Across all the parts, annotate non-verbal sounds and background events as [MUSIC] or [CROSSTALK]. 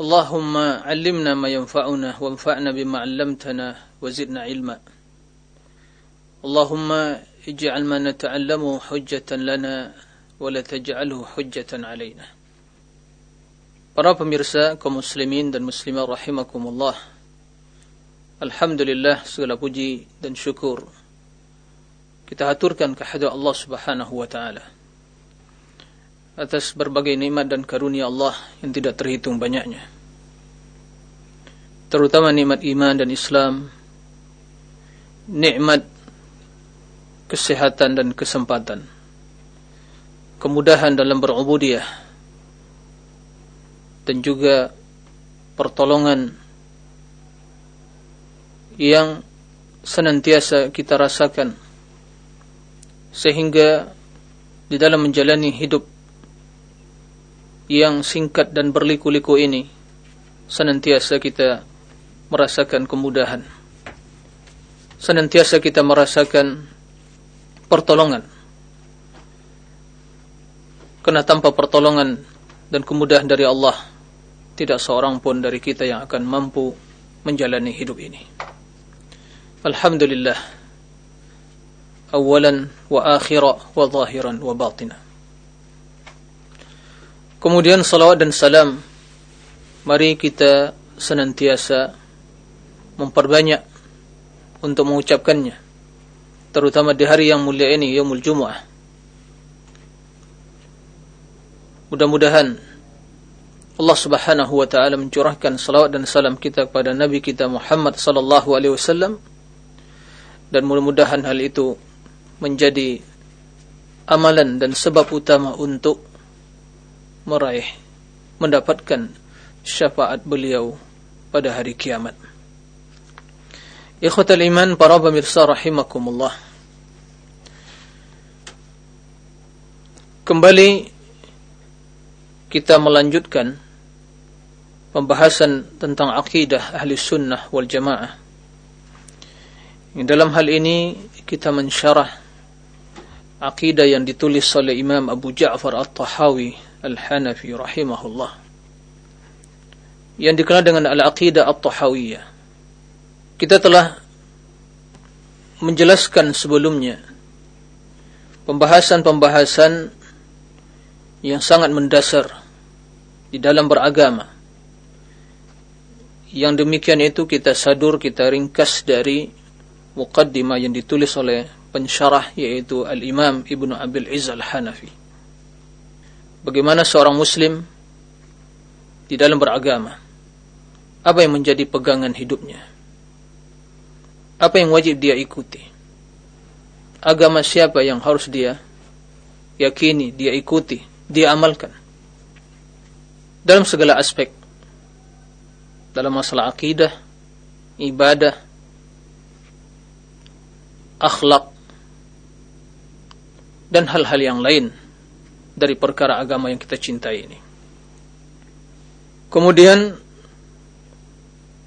اللهم علمنا ما ينفعنا وانفعنا بما علمتنا وزدنا علما اللهم اجعل ما نتعلمه حجة لنا ولا تجعله حجة علينا Para pemirsa kaum muslimin dan muslimat rahimakumullah Alhamdulillah segala puji dan syukur kita aturkan kehadirat Allah Subhanahu wa taala atas berbagai nikmat dan karunia Allah yang tidak terhitung banyaknya. Terutama nikmat iman dan Islam, nikmat kesehatan dan kesempatan, kemudahan dalam berubudiyah, dan juga pertolongan yang senantiasa kita rasakan sehingga di dalam menjalani hidup yang singkat dan berliku-liku ini senantiasa kita merasakan kemudahan. Senantiasa kita merasakan pertolongan. Karena tanpa pertolongan dan kemudahan dari Allah tidak seorang pun dari kita yang akan mampu menjalani hidup ini. Alhamdulillah awalan wa akhira wa zahiran wa Kemudian salawat dan salam. Mari kita senantiasa Memperbanyak Untuk mengucapkannya. Terutama di hari yang mulia ini Yaumul Jumu'ah. Mudah-mudahan Allah subhanahu wa ta'ala mencurahkan salawat dan salam kita kepada Nabi kita Muhammad sallallahu alaihi wasallam. Dan mudah-mudahan hal itu menjadi amalan dan sebab utama untuk meraih mendapatkan syafaat beliau pada hari kiamat. Ikhwatal iman para pemirsa rahimakumullah. Kembali kita melanjutkan pembahasan tentang akidah ahli sunnah wal jamaah. Dalam hal ini kita mensyarah akidah yang ditulis oleh Imam Abu Ja'far At-Tahawi Al-Hanafi rahimahullah yang dikenal dengan Al-Aqidah At-Tahawiyah. Kita telah menjelaskan sebelumnya pembahasan-pembahasan yang sangat mendasar di dalam beragama. Yang demikian itu kita sadur, kita ringkas dari muqaddimah yang ditulis oleh pensyarah yaitu Al-Imam Ibnu Abil Izz Al-Hanafi bagaimana seorang muslim di dalam beragama? Apa yang menjadi pegangan hidupnya? Apa yang wajib dia ikuti? Agama siapa yang harus dia yakini dia ikuti dia amalkan? Dalam segala aspek. Dalam masalah akidah ibadah akhlak dan hal-hal yang lain dari perkara agama yang kita cintai ini. Kemudian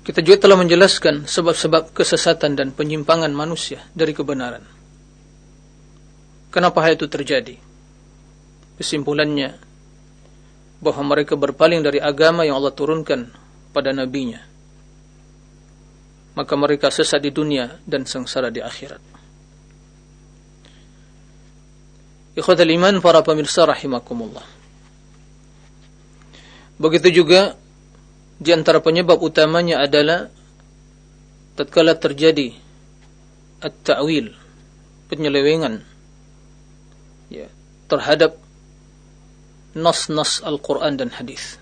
kita juga telah menjelaskan sebab-sebab kesesatan dan penyimpangan manusia dari kebenaran. Kenapa hal itu terjadi? Kesimpulannya bahwa mereka berpaling dari agama yang Allah turunkan pada nabinya. Maka mereka sesat di dunia dan sengsara di akhirat. Ikhwatal iman para pemirsa rahimakumullah. Begitu juga di antara penyebab utamanya adalah tatkala terjadi at-ta'wil, penyelewengan ya, terhadap nas-nas Al-Quran dan hadis.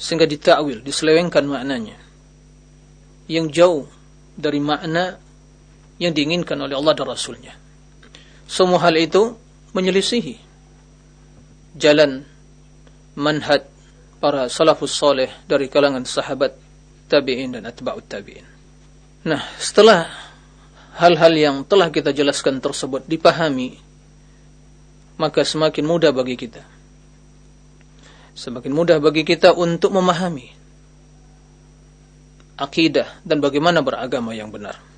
Sehingga ditakwil, diselewengkan maknanya. Yang jauh dari makna yang diinginkan oleh Allah dan Rasulnya. Semua hal itu menyelisihi jalan manhaj para salafus soleh dari kalangan sahabat tabi'in dan atba'ut tabi'in. Nah, setelah hal-hal yang telah kita jelaskan tersebut dipahami, maka semakin mudah bagi kita. Semakin mudah bagi kita untuk memahami akidah dan bagaimana beragama yang benar.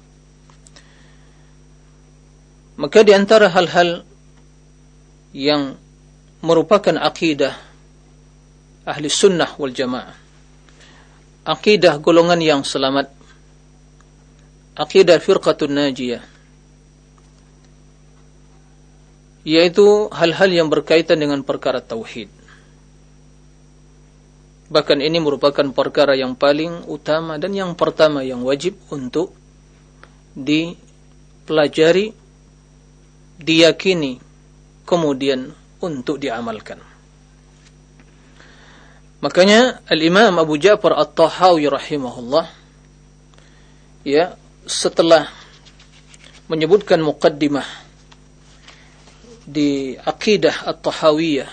Maka di antara hal-hal yang merupakan akidah ahli sunnah wal jamaah, akidah golongan yang selamat, akidah firqatun najiyah, yaitu hal-hal yang berkaitan dengan perkara tauhid. Bahkan ini merupakan perkara yang paling utama dan yang pertama yang wajib untuk dipelajari, diyakini, kemudian untuk diamalkan. Makanya Al-Imam Abu Ja'far At-Tahawi rahimahullah ya setelah menyebutkan muqaddimah di akidah At-Tahawiyah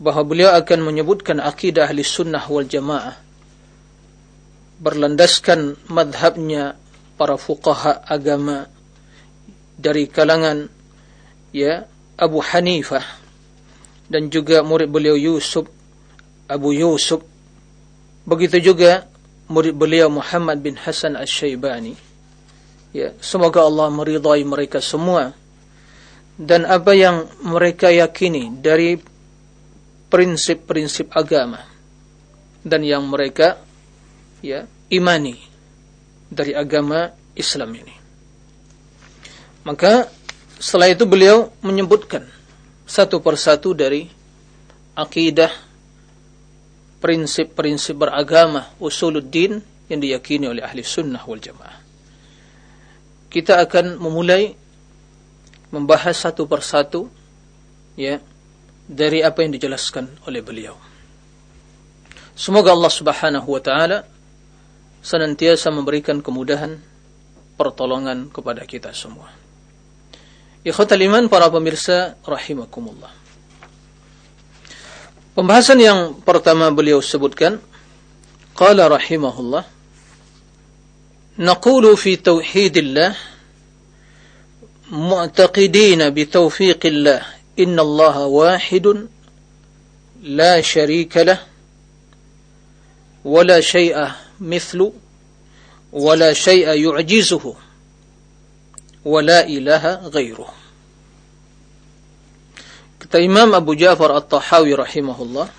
bahwa beliau akan menyebutkan akidah ahli sunnah wal jamaah berlandaskan madhabnya para fuqaha agama dari kalangan ya Abu Hanifah dan juga murid beliau Yusuf Abu Yusuf. Begitu juga murid beliau Muhammad bin Hasan Asy-Syaibani ya semoga Allah meridai mereka semua. Dan apa yang mereka yakini dari prinsip-prinsip agama dan yang mereka ya imani dari agama Islam ini. Maka setelah itu beliau menyebutkan satu persatu dari akidah prinsip-prinsip beragama usuluddin yang diyakini oleh ahli sunnah wal jamaah. Kita akan memulai membahas satu persatu ya dari apa yang dijelaskan oleh beliau. Semoga Allah Subhanahu wa taala senantiasa memberikan kemudahan pertolongan kepada kita semua. Ikhwatal iman para pemirsa rahimakumullah. Pembahasan yang pertama beliau sebutkan qala rahimahullah naqulu fi tauhidillah معتقدين بتوفيق الله إن الله واحد لا شريك له ولا شيء مثل ولا شيء wa la ilaha ghairuh. Kata Imam Abu Ja'far At-Tahawi rahimahullah,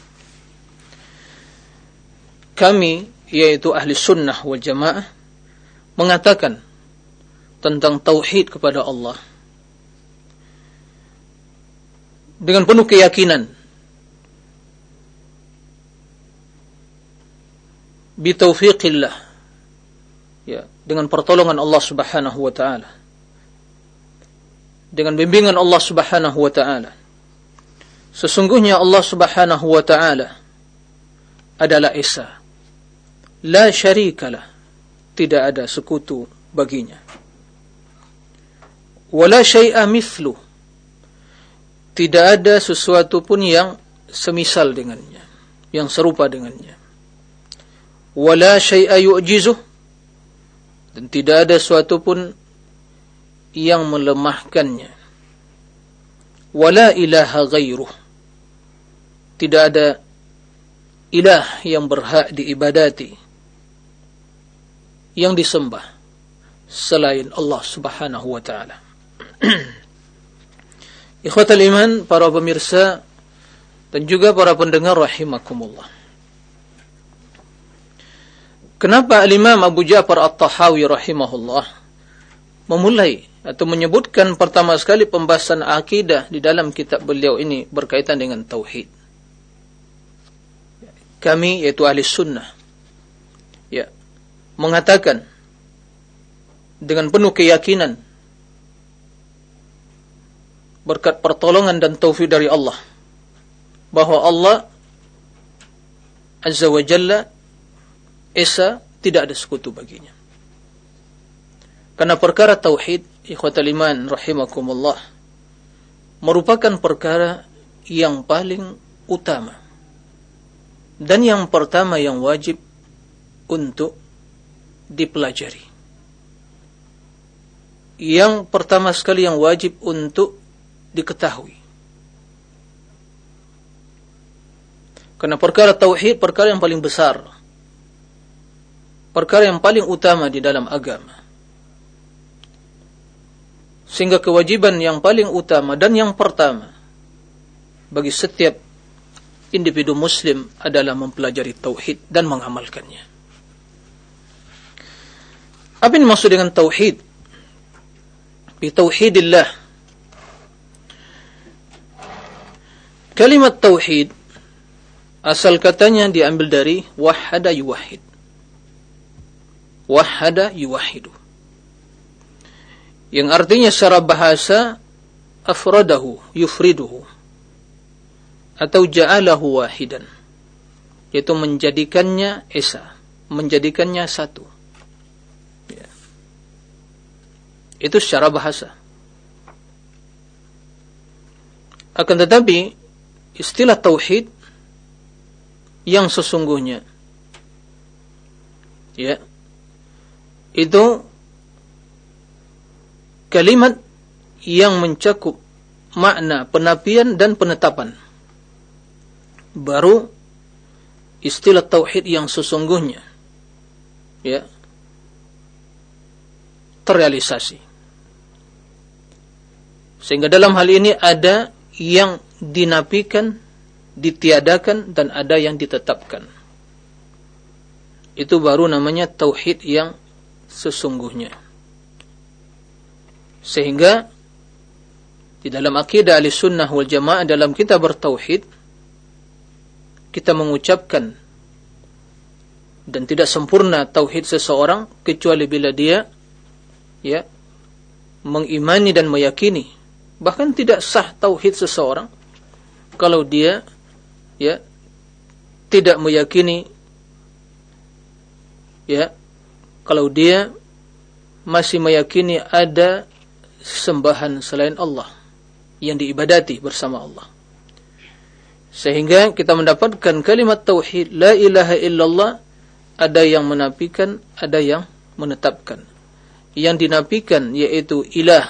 kami yaitu ahli sunnah wal jamaah mengatakan tentang tauhid kepada Allah dengan penuh keyakinan bitaufiqillah ya dengan pertolongan Allah Subhanahu wa taala dengan bimbingan Allah Subhanahu wa taala. Sesungguhnya Allah Subhanahu wa taala adalah Esa. La syarikalah tidak ada sekutu baginya. Wala syai'a mithlu. Tidak ada sesuatu pun yang semisal dengannya. Yang serupa dengannya. Wala syai'a yu'jizuh. Dan tidak ada sesuatu pun yang melemahkannya. Wala ilaha ghairuh. Tidak ada ilah yang berhak diibadati yang disembah selain Allah Subhanahu wa taala. [CLEARS THROAT] Ikhwatal iman, para pemirsa dan juga para pendengar rahimakumullah. Kenapa Al-Imam Abu Ja'far At-Tahawi rahimahullah memulai atau menyebutkan pertama sekali pembahasan akidah di dalam kitab beliau ini berkaitan dengan tauhid. Kami yaitu ahli sunnah ya mengatakan dengan penuh keyakinan berkat pertolongan dan taufik dari Allah bahwa Allah Azza wa Jalla Esa tidak ada sekutu baginya karena perkara tauhid ikhwatal iman rahimakumullah merupakan perkara yang paling utama dan yang pertama yang wajib untuk dipelajari yang pertama sekali yang wajib untuk diketahui. Karena perkara tauhid perkara yang paling besar. Perkara yang paling utama di dalam agama. Sehingga kewajiban yang paling utama dan yang pertama bagi setiap individu muslim adalah mempelajari tauhid dan mengamalkannya. Apa yang dimaksud dengan tauhid? Bi tauhidillah. Kalimat tauhid asal katanya diambil dari wahada yuwahid. Wahada yuwahidu. Yang artinya secara bahasa afradahu yufriduhu. Atau ja'alahu wahidan. Yaitu menjadikannya esa menjadikannya satu. Ya. itu secara bahasa. Akan tetapi istilah tauhid yang sesungguhnya ya itu kalimat yang mencakup makna penapian dan penetapan baru istilah tauhid yang sesungguhnya ya terrealisasi. Sehingga dalam hal ini ada yang dinafikan, ditiadakan dan ada yang ditetapkan. Itu baru namanya tauhid yang sesungguhnya. Sehingga di dalam akidah Ahlussunnah wal Jamaah dalam kita bertauhid kita mengucapkan dan tidak sempurna tauhid seseorang kecuali bila dia ya mengimani dan meyakini. Bahkan tidak sah tauhid seseorang kalau dia ya tidak meyakini ya kalau dia masih meyakini ada sembahan selain Allah yang diibadati bersama Allah sehingga kita mendapatkan kalimat tauhid la ilaha illallah ada yang menafikan, ada yang menetapkan. Yang dinafikan yaitu ilah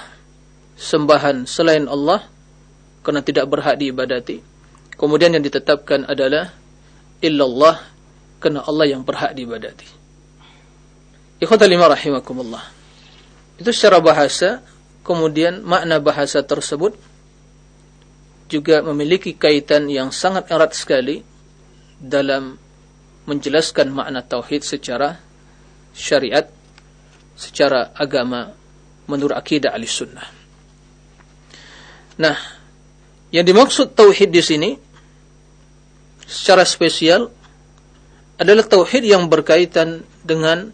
sembahan selain Allah karena tidak berhak diibadati. Kemudian yang ditetapkan adalah illallah karena Allah yang berhak diibadati. Ikhwatal lima rahimakumullah. Itu secara bahasa, kemudian makna bahasa tersebut juga memiliki kaitan yang sangat erat sekali dalam menjelaskan makna tauhid secara syariat, secara agama menurut akidah Ahlussunnah. Nah, yang dimaksud tauhid di sini secara spesial adalah tauhid yang berkaitan dengan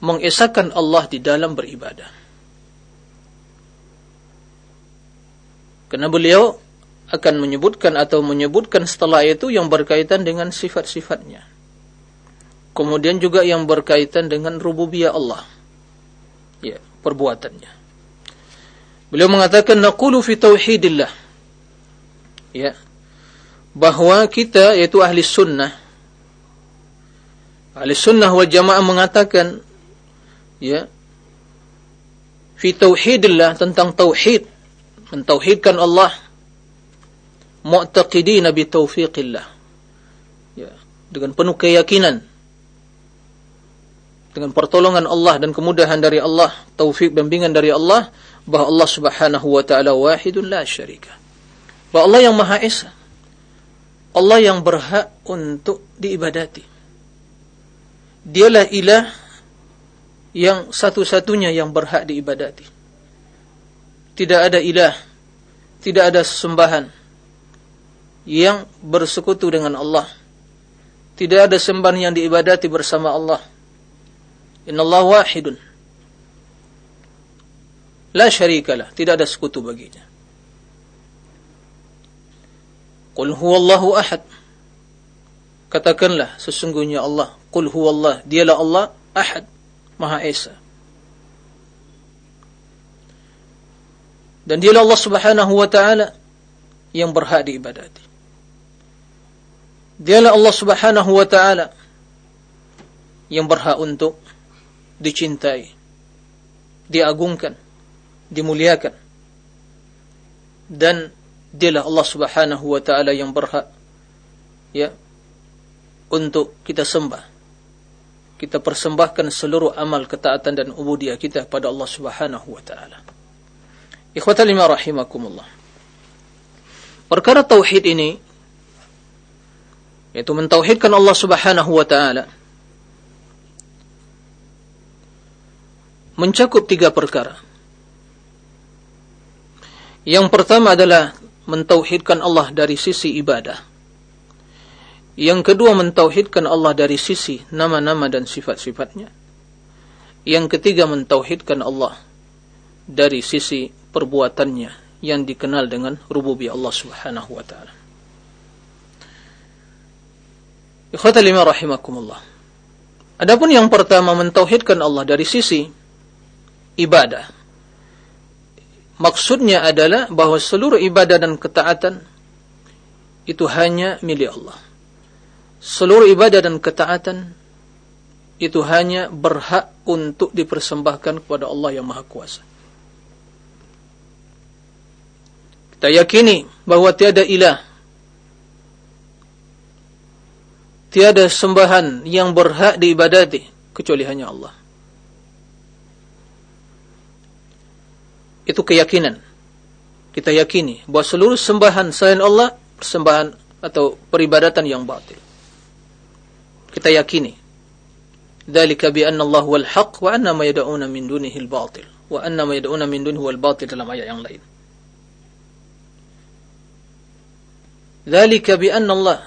mengesahkan Allah di dalam beribadah. Karena beliau akan menyebutkan atau menyebutkan setelah itu yang berkaitan dengan sifat-sifatnya. Kemudian juga yang berkaitan dengan rububiyah Allah. Ya, perbuatannya. Beliau mengatakan naqulu fi tauhidillah. Ya. Bahwa kita yaitu ahli sunnah ahli sunnah wal jamaah mengatakan ya fi tauhidillah tentang tauhid mentauhidkan Allah. Mu'taqidina bi taufiqillah. Ya. Dengan penuh keyakinan. Dengan pertolongan Allah dan kemudahan dari Allah. Taufik bimbingan dari Allah. Bahwa Allah Subhanahu wa taala wahidun la syarika. Bahwa Allah yang maha esa. Allah yang berhak untuk diibadati. Dialah ilah yang satu-satunya yang berhak diibadati tidak ada ilah, tidak ada sesembahan yang bersekutu dengan Allah. Tidak ada sembahan yang diibadati bersama Allah. Inna Allah wahidun. La syarikalah, tidak ada sekutu baginya. Qul huwallahu ahad. Katakanlah sesungguhnya Allah. Qul huwallah, dialah Allah ahad, Maha Esa. Dan dialah Allah Subhanahu wa taala yang berhak diibadati. Dialah Allah Subhanahu wa taala yang berhak untuk dicintai. diagungkan, dimuliakan. Dan dialah Allah Subhanahu wa taala yang berhak ya untuk kita sembah. Kita persembahkan seluruh amal ketaatan dan ubudiyah kita pada Allah Subhanahu wa taala. Ikhwatal lima rahimakumullah. Perkara tauhid ini yaitu mentauhidkan Allah Subhanahu wa taala mencakup tiga perkara. Yang pertama adalah mentauhidkan Allah dari sisi ibadah. Yang kedua mentauhidkan Allah dari sisi nama-nama dan sifat-sifatnya. Yang ketiga mentauhidkan Allah dari sisi perbuatannya yang dikenal dengan rububiyah Allah Subhanahu wa taala. Ikhwata lima rahimakumullah. Adapun yang pertama mentauhidkan Allah dari sisi ibadah. Maksudnya adalah bahwa seluruh ibadah dan ketaatan itu hanya milik Allah. Seluruh ibadah dan ketaatan itu hanya berhak untuk dipersembahkan kepada Allah yang Maha Kuasa. Kita yakini bahwa tiada ilah Tiada sembahan yang berhak diibadati kecuali hanya Allah. Itu keyakinan. Kita yakini bahwa seluruh sembahan selain Allah persembahan atau peribadatan yang batil. Kita yakini. Dzalika bi anna Allah wal haq wa anna ma yad'una min dunihi al batil. Wa anna ma yad'una min dunihi wal batil dalam ayat yang lain. Dzalika bi anna Allah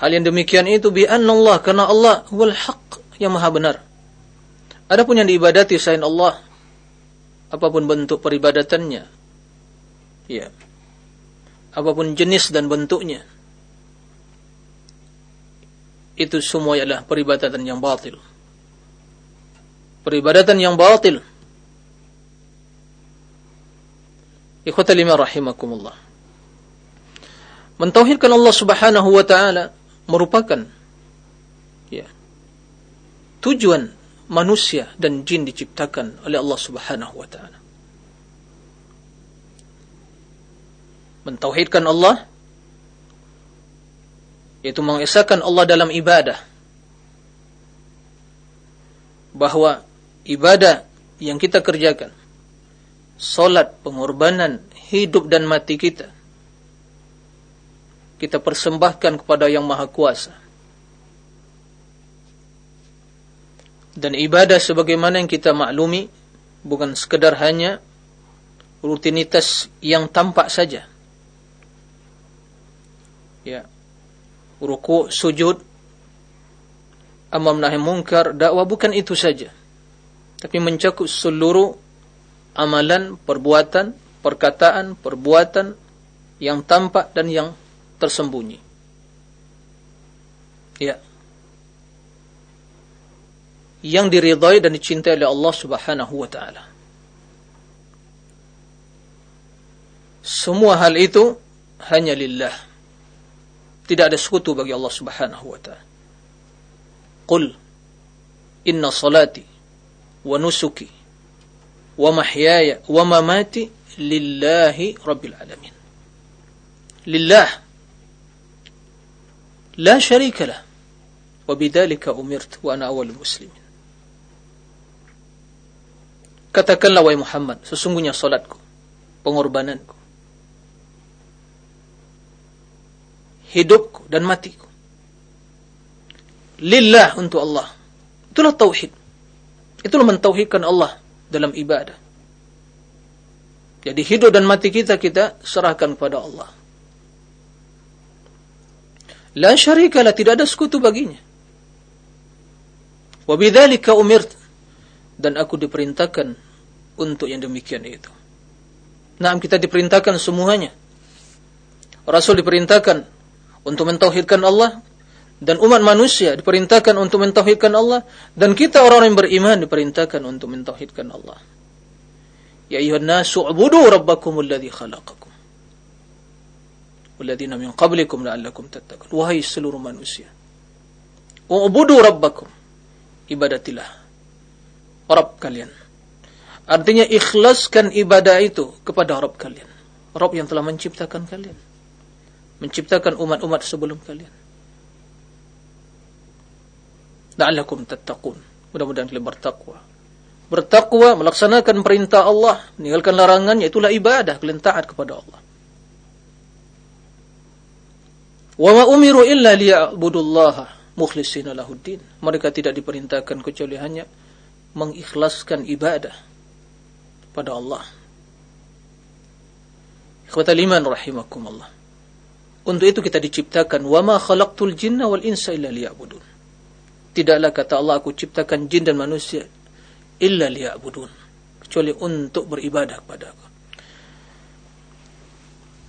Hal yang demikian itu bi Allah karena Allah wal haq yang maha benar. Adapun yang diibadati selain Allah apa pun bentuk peribadatannya ya apa pun jenis dan bentuknya itu semua adalah peribadatan yang batil. Peribadatan yang batil. Ikhwatal rahimakumullah. Mentauhidkan Allah Subhanahu wa taala merupakan ya tujuan manusia dan jin diciptakan oleh Allah Subhanahu wa taala. Mentauhidkan Allah yaitu mengesahkan Allah dalam ibadah. Bahwa ibadah yang kita kerjakan salat, pengorbanan hidup dan mati kita kita persembahkan kepada yang maha kuasa. Dan ibadah sebagaimana yang kita maklumi, bukan sekedar hanya rutinitas yang tampak saja. Ya. Ruku, sujud, amam nahi mungkar, dakwah bukan itu saja. Tapi mencakup seluruh amalan, perbuatan, perkataan, perbuatan yang tampak dan yang tersembunyi. Ya. Yang diridhai dan dicintai oleh Allah Subhanahu wa taala. Semua hal itu hanya lillah. Tidak ada sekutu bagi Allah Subhanahu wa taala. Qul inna salati wa nusuki wa mahyaya wa mamati lillahi rabbil alamin. Lillah لا شريك له وبذلك أمرت وأنا أول المسلمين Katakanlah wahai Muhammad, sesungguhnya salatku, pengorbananku, hidupku dan matiku. Lillah untuk Allah. Itulah tauhid. Itulah mentauhidkan Allah dalam ibadah. Jadi hidup dan mati kita kita serahkan kepada Allah. La syarika la, tidak ada sekutu baginya. Wa bidzalika umirt dan aku diperintahkan untuk yang demikian itu. Nah, kita diperintahkan semuanya. Rasul diperintahkan untuk mentauhidkan Allah dan umat manusia diperintahkan untuk mentauhidkan Allah dan kita orang-orang yang beriman diperintahkan untuk mentauhidkan Allah. Ya ayuhan nasu ubudu rabbakumul ladzi khalaqakum walladzina min qablikum la'allakum tattaqun wahai seluruh manusia ubudu rabbakum ibadatilah Rabb kalian Artinya ikhlaskan ibadah itu kepada Rabb kalian. Rabb yang telah menciptakan kalian. Menciptakan umat-umat sebelum kalian. La'allakum tattaqun. Mudah-mudahan kalian bertakwa. Bertakwa, melaksanakan perintah Allah, meninggalkan larangannya, itulah ibadah. Kalian taat kepada Allah. Wa ma umiru illa liya'budullaha mukhlishina lahuddin. Mereka tidak diperintahkan kecuali hanya mengikhlaskan ibadah pada Allah. Ikhwatal iman rahimakumullah. Untuk itu kita diciptakan wa ma khalaqtul jinna wal insa illa liya'budun. Tidaklah kata Allah aku ciptakan jin dan manusia illa liya'budun kecuali untuk beribadah kepada aku.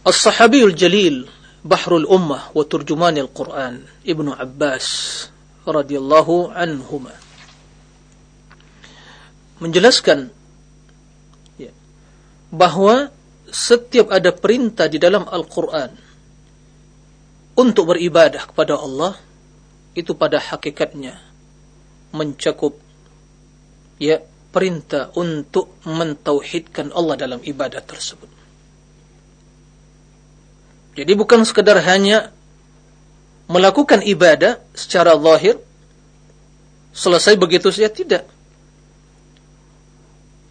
As-sahabiyul jalil Bahrul Ummah wa Turjumanil Quran Ibnu Abbas radhiyallahu anhuma menjelaskan ya, bahwa setiap ada perintah di dalam Al-Quran untuk beribadah kepada Allah itu pada hakikatnya mencakup ya perintah untuk mentauhidkan Allah dalam ibadah tersebut. Jadi bukan sekedar hanya melakukan ibadah secara zahir selesai begitu saja tidak.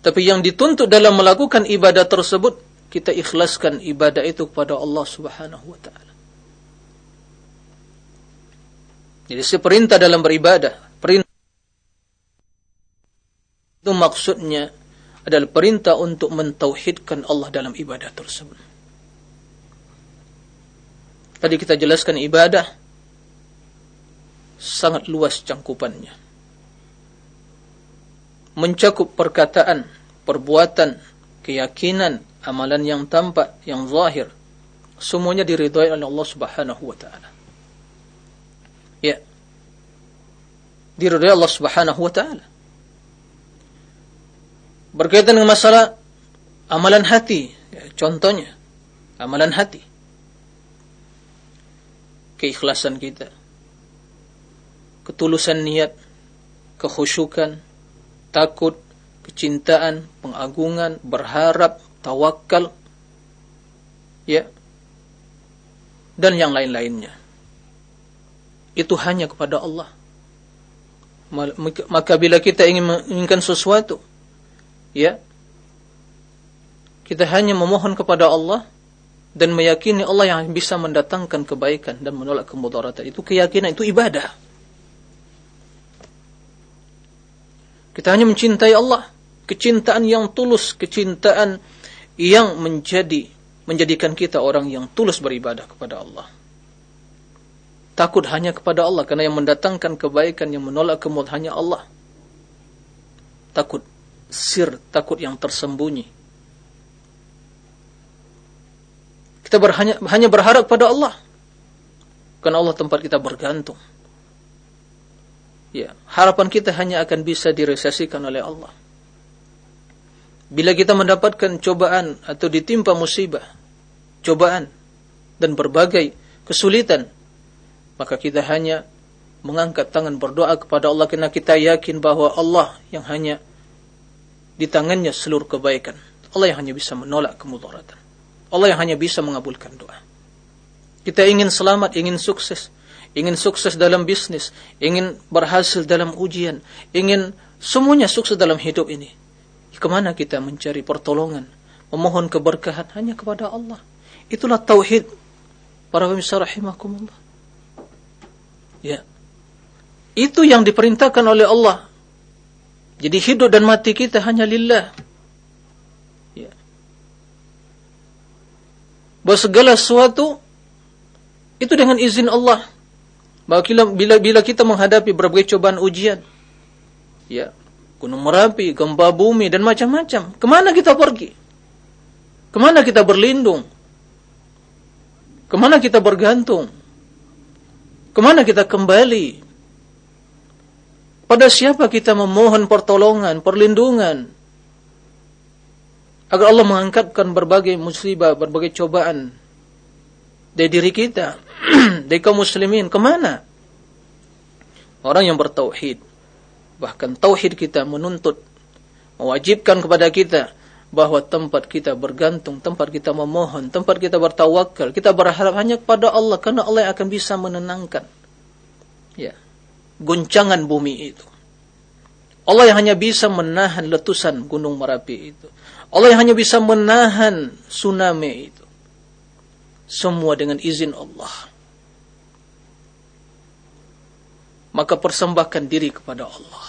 Tapi yang dituntut dalam melakukan ibadah tersebut kita ikhlaskan ibadah itu kepada Allah Subhanahu wa taala. Jadi seperintah dalam beribadah, perintah itu maksudnya adalah perintah untuk mentauhidkan Allah dalam ibadah tersebut. Tadi kita jelaskan ibadah sangat luas cangkupannya. Mencakup perkataan, perbuatan, keyakinan, amalan yang tampak, yang zahir. Semuanya diridhai oleh Allah Subhanahu wa taala. Ya. Diridhai Allah Subhanahu wa taala. Berkaitan dengan masalah amalan hati, ya, contohnya amalan hati. Keikhlasan kita. Ketulusan niat, kekhusyukan, takut, kecintaan, pengagungan, berharap, tawakal, ya, dan yang lain-lainnya. Itu hanya kepada Allah. Maka bila kita ingin menginginkan sesuatu, ya, kita hanya memohon kepada Allah dan meyakini Allah yang bisa mendatangkan kebaikan dan menolak kemudaratan. Itu keyakinan, itu ibadah. Kita hanya mencintai Allah, kecintaan yang tulus, kecintaan yang menjadi menjadikan kita orang yang tulus beribadah kepada Allah. Takut hanya kepada Allah karena yang mendatangkan kebaikan yang menolak kemud hanya Allah. Takut sir, takut yang tersembunyi. Kita berhanya, hanya berharap pada Allah. Karena Allah tempat kita bergantung. Ya, harapan kita hanya akan bisa direalisasikan oleh Allah. Bila kita mendapatkan cobaan atau ditimpa musibah, cobaan dan berbagai kesulitan, maka kita hanya mengangkat tangan berdoa kepada Allah karena kita yakin bahwa Allah yang hanya di tangannya seluruh kebaikan. Allah yang hanya bisa menolak kemudaratan. Allah yang hanya bisa mengabulkan doa. Kita ingin selamat, ingin sukses, ingin sukses dalam bisnis, ingin berhasil dalam ujian, ingin semuanya sukses dalam hidup ini. Ke mana kita mencari pertolongan, memohon keberkahan hanya kepada Allah. Itulah tauhid para pemirsa rahimakumullah. Ya. Itu yang diperintahkan oleh Allah. Jadi hidup dan mati kita hanya lillah. Bahwa segala sesuatu itu dengan izin Allah. Bahwa bila bila kita menghadapi berbagai cobaan ujian, ya, Gunung Merapi, gempa bumi, dan macam-macam. Ke mana kita pergi? Ke mana kita berlindung? Ke mana kita bergantung? Ke mana kita kembali? Pada siapa kita memohon pertolongan, perlindungan? Agar Allah mengangkatkan berbagai musibah, berbagai cobaan dari diri kita, [CLEARS THROAT] dari kaum muslimin. Ke mana? Orang yang bertauhid Bahkan tauhid kita menuntut mewajibkan kepada kita bahwa tempat kita bergantung, tempat kita memohon, tempat kita bertawakal, kita berharap hanya kepada Allah karena Allah akan bisa menenangkan ya guncangan bumi itu. Allah yang hanya bisa menahan letusan gunung Merapi itu. Allah yang hanya bisa menahan tsunami itu. Semua dengan izin Allah. Maka persembahkan diri kepada Allah.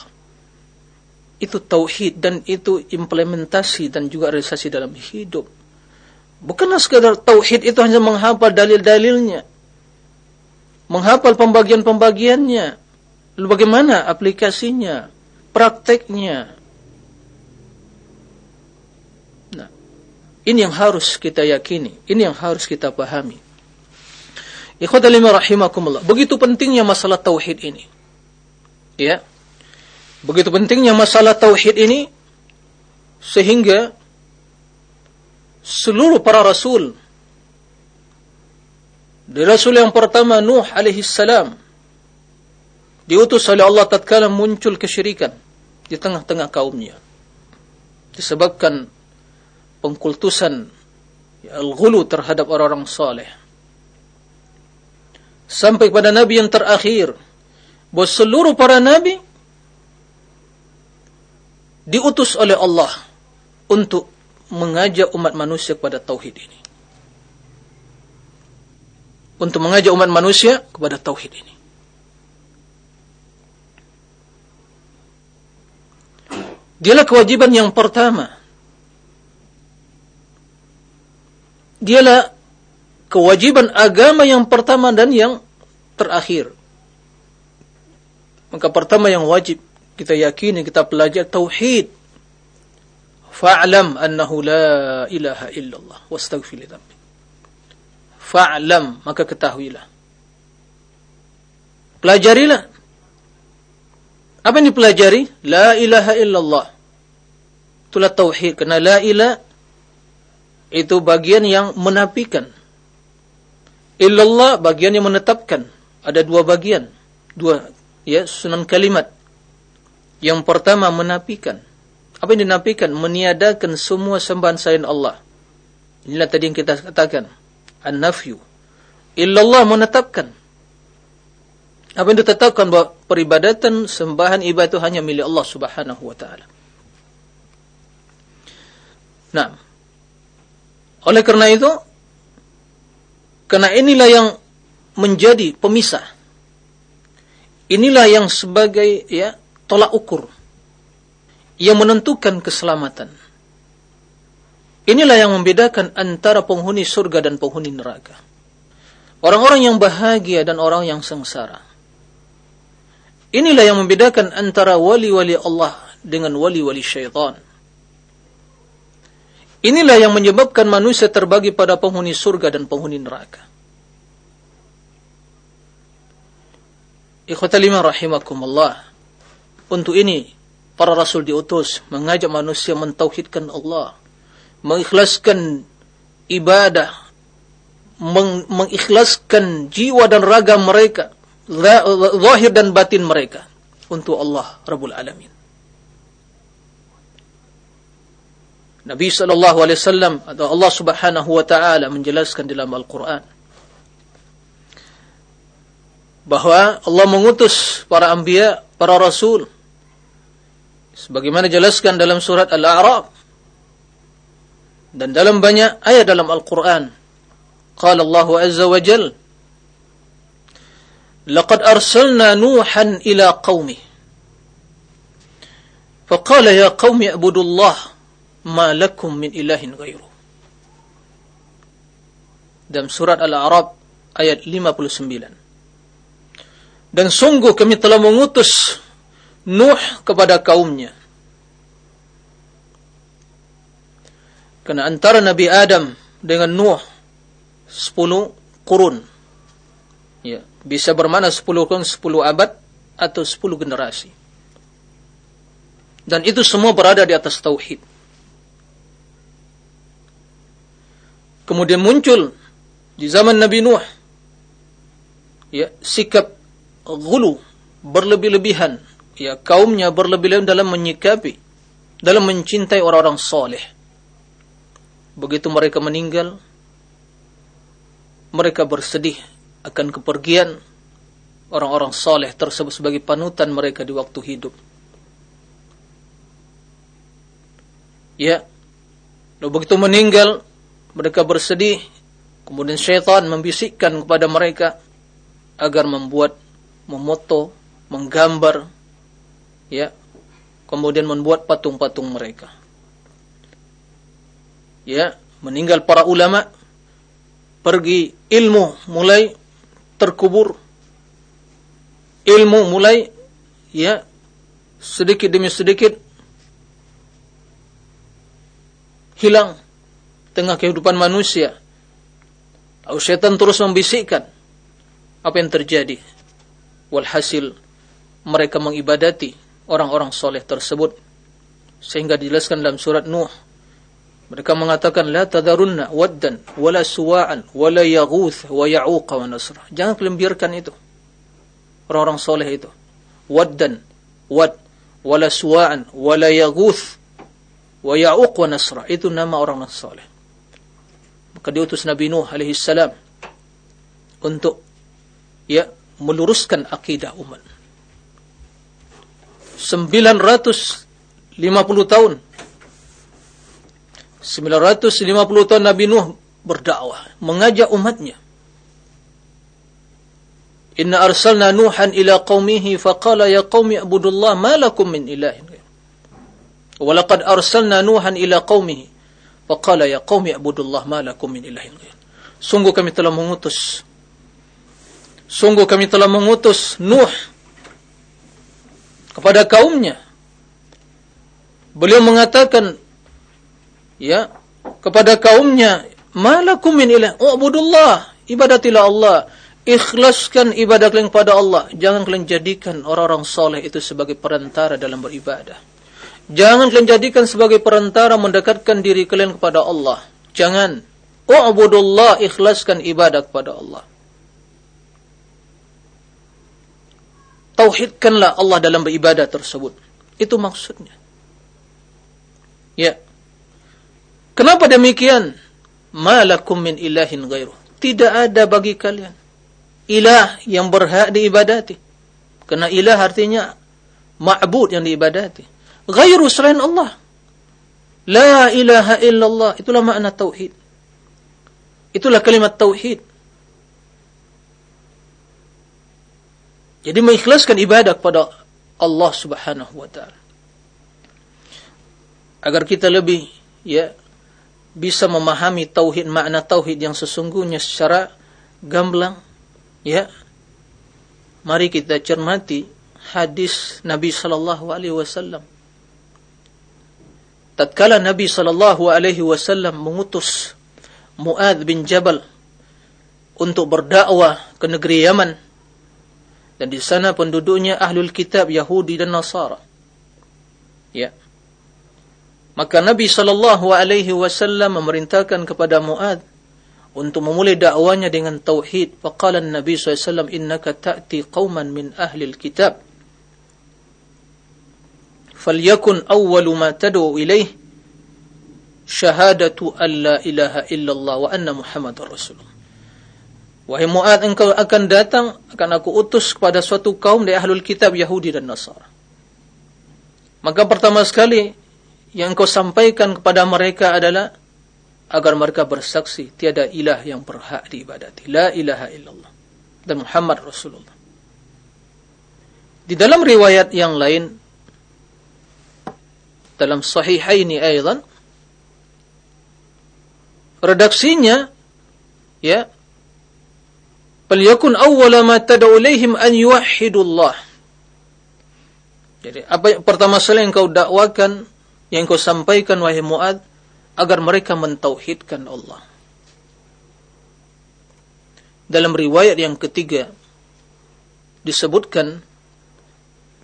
Itu tauhid dan itu implementasi dan juga realisasi dalam hidup. Bukanlah sekadar tauhid itu hanya menghafal dalil-dalilnya. Menghafal pembagian-pembagiannya. Lalu bagaimana aplikasinya? Prakteknya? Ini yang harus kita yakini, ini yang harus kita pahami. Rahimakumullah. Begitu pentingnya masalah tauhid ini. Ya. Begitu pentingnya masalah tauhid ini sehingga seluruh para rasul dari rasul yang pertama Nuh alaihi salam diutus oleh Allah tatkala muncul kesyirikan di tengah-tengah kaumnya disebabkan pengkultusan al-ghulu terhadap orang-orang saleh. Sampai pada nabi yang terakhir, bahwa seluruh para nabi diutus oleh Allah untuk mengajak umat manusia kepada tauhid ini. Untuk mengajak umat manusia kepada tauhid ini. Dialah kewajiban yang pertama dialah kewajiban agama yang pertama dan yang terakhir. Maka pertama yang wajib kita yakini, kita pelajari tauhid. Fa'lam annahu la ilaha illallah wastaghfir li dhanbi. Fa'lam, maka ketahuilah. Pelajarilah. Apa yang dipelajari? La ilaha illallah. Itulah tauhid. Karena la ilaha itu bagian yang menafikan. Illallah bagian yang menetapkan. Ada dua bagian, dua ya sunan kalimat. Yang pertama menafikan. Apa yang dinafikan? Meniadakan semua sembahan selain Allah. Inilah tadi yang kita katakan. An-nafyu. Illallah menetapkan. Apa yang ditetapkan bahwa peribadatan sembahan ibadah itu hanya milik Allah Subhanahu wa taala. Nah, oleh karena itu, karena inilah yang menjadi pemisah. Inilah yang sebagai ya tolak ukur yang menentukan keselamatan. Inilah yang membedakan antara penghuni surga dan penghuni neraka. Orang-orang yang bahagia dan orang yang sengsara. Inilah yang membedakan antara wali-wali Allah dengan wali-wali syaitan. Inilah yang menyebabkan manusia terbagi pada penghuni surga dan penghuni neraka. Ikhwatalima rahimakumullah. Untuk ini, para rasul diutus mengajak manusia mentauhidkan Allah. Mengikhlaskan ibadah. Meng mengikhlaskan jiwa dan raga mereka. Zahir dan batin mereka. Untuk Allah Rabbul Alamin. Nabi sallallahu alaihi wasallam atau Allah Subhanahu wa taala menjelaskan dalam Al-Qur'an bahwa Allah mengutus para anbiya, para rasul sebagaimana jelaskan dalam surat Al-A'raf dan dalam banyak ayat dalam Al-Qur'an. Qala Allah azza wa jalla لقد أرسلنا نوحا إلى قومه فقال يا قوم اعبدوا الله ma lakum min ilahin ghairu. Dalam surat Al-A'raf ayat 59. Dan sungguh kami telah mengutus Nuh kepada kaumnya. Karena antara Nabi Adam dengan Nuh 10 kurun. Ya, bisa bermana 10 kurun 10 abad atau 10 generasi. Dan itu semua berada di atas tauhid. Kemudian muncul di zaman Nabi Nuh ya sikap gulu berlebih-lebihan ya kaumnya berlebih-lebihan dalam menyikapi dalam mencintai orang-orang soleh. Begitu mereka meninggal, mereka bersedih akan kepergian orang-orang soleh tersebut sebagai panutan mereka di waktu hidup. Ya, lalu begitu meninggal, mereka bersedih, kemudian syaitan membisikkan kepada mereka agar membuat, memoto, menggambar, ya, kemudian membuat patung-patung mereka. Ya, meninggal para ulama, pergi ilmu mulai terkubur. Ilmu mulai ya sedikit demi sedikit hilang tengah kehidupan manusia. Lalu setan terus membisikkan apa yang terjadi. Walhasil mereka mengibadati orang-orang soleh tersebut sehingga dijelaskan dalam surat Nuh mereka mengatakan la tadarunna waddan wala suwa'an wala yaghuth wa ya'uq wa nasra jangan kalian biarkan itu orang-orang soleh itu. Waddan, wad, wala suwa'an, wala yaguth, wa ya'uq wa nasra. Itu nama orang soleh. Maka diutus Nabi Nuh alaihi untuk ya meluruskan akidah umat. 950 tahun 950 tahun Nabi Nuh berdakwah, mengajak umatnya Inna arsalna Nuhan ila qaumihi faqala ya qaumi ibudullah ma lakum min ilahin. Wa arsalna Nuhan ila qaumihi faqala ya qaumi ibudullah ma lakum min ilahin ghair. Sungguh kami telah mengutus Sungguh kami telah mengutus Nuh kepada kaumnya. Beliau mengatakan ya kepada kaumnya, "Malakum min ilah, ubudullah, ibadatilah Allah." Ikhlaskan ibadah kalian kepada Allah. Jangan kalian jadikan orang-orang soleh itu sebagai perantara dalam beribadah. Jangan kalian jadikan sebagai perantara mendekatkan diri kalian kepada Allah. Jangan. U'budullah ikhlaskan ibadah kepada Allah. Tauhidkanlah Allah dalam beribadah tersebut. Itu maksudnya. Ya. Kenapa demikian? Malakum min ilahin ghairuh. Tidak ada bagi kalian ilah yang berhak diibadati. Karena ilah artinya ma'bud yang diibadati. Ghairu selain Allah. La ilaha illallah. Itulah makna tauhid. Itulah kalimat tauhid. Jadi mengikhlaskan ibadah kepada Allah Subhanahu wa taala. Agar kita lebih ya bisa memahami tauhid makna tauhid yang sesungguhnya secara gamblang Ya. Mari kita cermati hadis Nabi sallallahu alaihi wasallam. Tatkala Nabi sallallahu alaihi wasallam mengutus Muad bin Jabal untuk berdakwah ke negeri Yaman dan di sana penduduknya ahlul kitab Yahudi dan Nasara. Ya. Maka Nabi sallallahu alaihi wasallam memerintahkan kepada Muad untuk memulai dakwanya dengan tauhid. Faqala Nabi SAW, innaka ta'ti qawman min ahli kitab. Falyakun awwalu ma tad'u ilaih syahadatu an la ilaha illallah wa anna Muhammadar Rasulullah. Wahai Mu'ad, engkau akan datang, akan aku utus kepada suatu kaum dari ahlul kitab Yahudi dan Nasara. Maka pertama sekali yang engkau sampaikan kepada mereka adalah agar mereka bersaksi tiada ilah yang berhak diibadati la ilaha illallah dan Muhammad Rasulullah di dalam riwayat yang lain dalam sahihaini aidan redaksinya ya Falyakun awwala ma tad'u ilaihim an yuwahhidullah. Jadi apa yang pertama sekali yang kau dakwakan, yang kau sampaikan wahai Muad agar mereka mentauhidkan Allah. Dalam riwayat yang ketiga disebutkan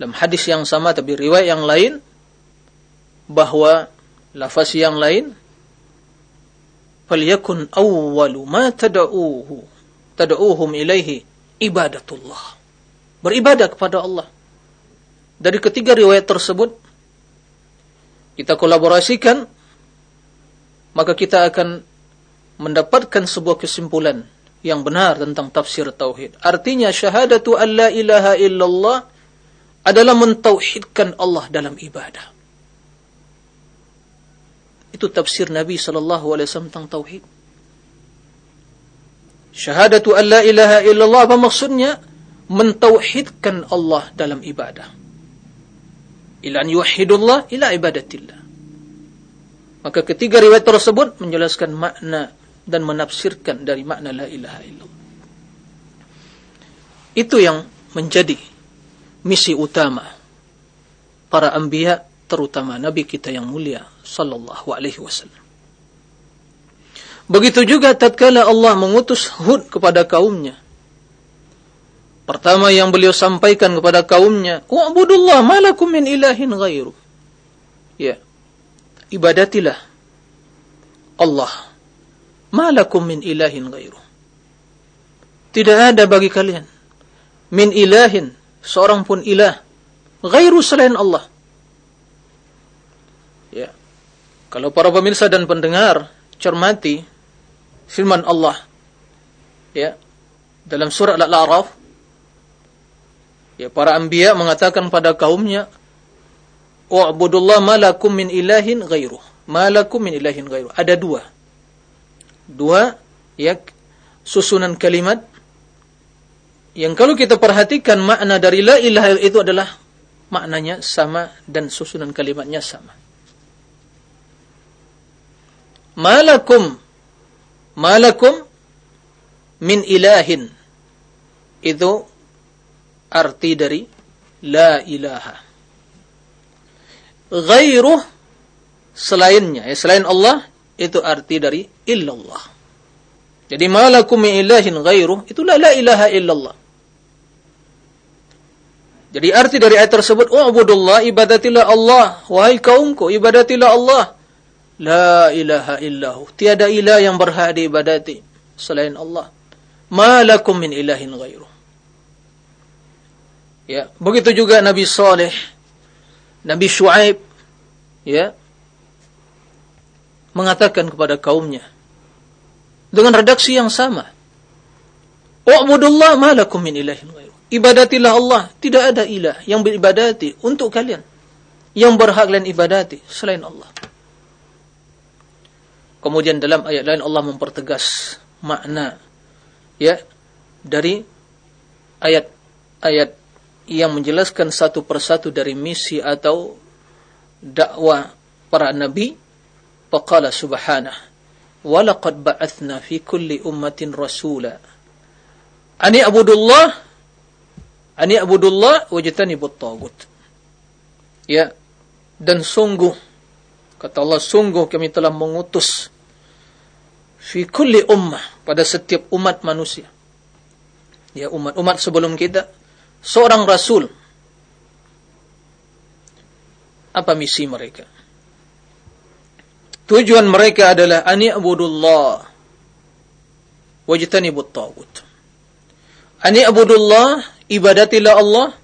dalam hadis yang sama tapi riwayat yang lain bahwa lafaz yang lain falyakun awwalu ma tad'uuhu tad'uuhum ilaihi ibadatullah beribadah kepada Allah dari ketiga riwayat tersebut kita kolaborasikan, maka kita akan mendapatkan sebuah kesimpulan yang benar tentang tafsir tauhid. Artinya syahadatu an la ilaha illallah adalah mentauhidkan Allah dalam ibadah. Itu tafsir Nabi sallallahu alaihi wasallam tentang tauhid. Syahadatu an la ilaha illallah apa maksudnya? Mentauhidkan Allah dalam ibadah. Ila an yuwahhidullah ila ibadatillah. Maka ketiga riwayat tersebut menjelaskan makna dan menafsirkan dari makna la ilaha illallah. Itu yang menjadi misi utama para anbiya terutama nabi kita yang mulia sallallahu alaihi wasallam. Begitu juga tatkala Allah mengutus Hud kepada kaumnya. Pertama yang beliau sampaikan kepada kaumnya, "Wa'budullah malakum min ilahin ghairu." Ya. Ibadatilah Allah malakum min ilahin ghairu. Tidak ada bagi kalian min ilahin seorang pun ilah ghairu selain Allah. Ya. Kalau para pemirsa dan pendengar cermati firman Allah ya dalam surah Al-A'raf ya para anbiya mengatakan pada kaumnya Wa'budullah malakum min ilahin ghairu. Malakum min ilahin ghairu. Ada dua dua ya susunan kalimat yang kalau kita perhatikan makna dari la ilaha itu adalah maknanya sama dan susunan kalimatnya sama. Malakum malakum min ilahin itu arti dari la ilaha. Ghairuh selainnya ya selain Allah itu arti dari illallah. Jadi malakum min ilahin ghairuh itu la ilaha illallah. Jadi arti dari ayat tersebut, "Wa'budullah ibadatilah Allah." Wahai kaumku, ibadatilah Allah. La ilaha illahu. Tiada ilah yang berhak diibadati selain Allah. Malakum min ilahin ghairuh. Ya, begitu juga Nabi Saleh, Nabi Shu'aib, ya, mengatakan kepada kaumnya dengan redaksi yang sama. Wa'budullah ma lakum min ilahin ghairu. Ibadatilah Allah, tidak ada ilah yang beribadati untuk kalian. Yang berhak kalian ibadati selain Allah. Kemudian dalam ayat lain Allah mempertegas makna ya dari ayat-ayat yang menjelaskan satu persatu dari misi atau dakwah para nabi. Faqala subhanah walaqad ba'athna fi kulli ummatin rasula. Ani abudullah ani abudullah wajtanibut tagut ya dan sungguh kata Allah sungguh kami telah mengutus fi kulli ummah pada setiap umat manusia ya umat-umat sebelum kita seorang rasul apa misi mereka Tujuan mereka adalah ani abudullah wajtanibut tagut. Ani abudullah ibadatilah Allah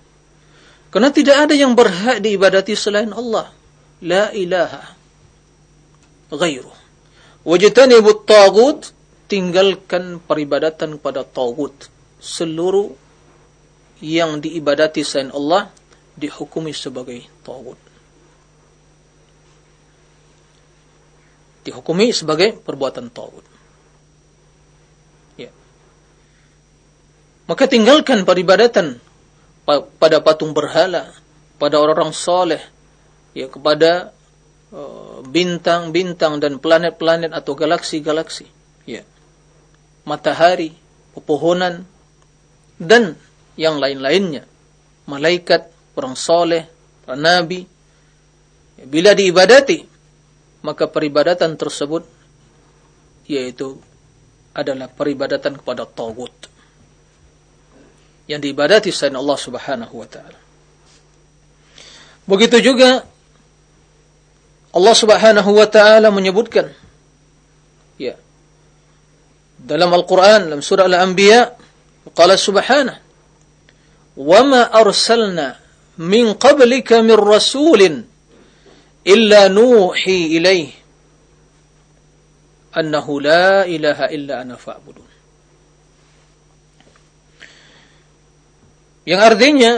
karena tidak ada yang berhak diibadati selain Allah. La ilaha ghairu. Wajtanibut tagut tinggalkan peribadatan kepada tagut. Seluruh yang diibadati selain Allah dihukumi sebagai tagut. dihukumi sebagai perbuatan tauhid. Ya. Maka tinggalkan peribadatan pada patung berhala, pada orang-orang soleh, ya kepada bintang-bintang uh, dan planet-planet atau galaksi-galaksi, ya. Matahari, pepohonan dan yang lain-lainnya. Malaikat, orang soleh, para nabi. Ya, bila diibadati maka peribadatan tersebut yaitu adalah peribadatan kepada tagut yang diibadati selain Allah Subhanahu wa taala. Begitu juga Allah Subhanahu wa taala menyebutkan ya dalam Al-Qur'an dalam surah Al-Anbiya qala subhanahu wa ma arsalna min qablika min rasulin illa nuhi ilaih annahu la ilaha illa ana fa'budun. Yang artinya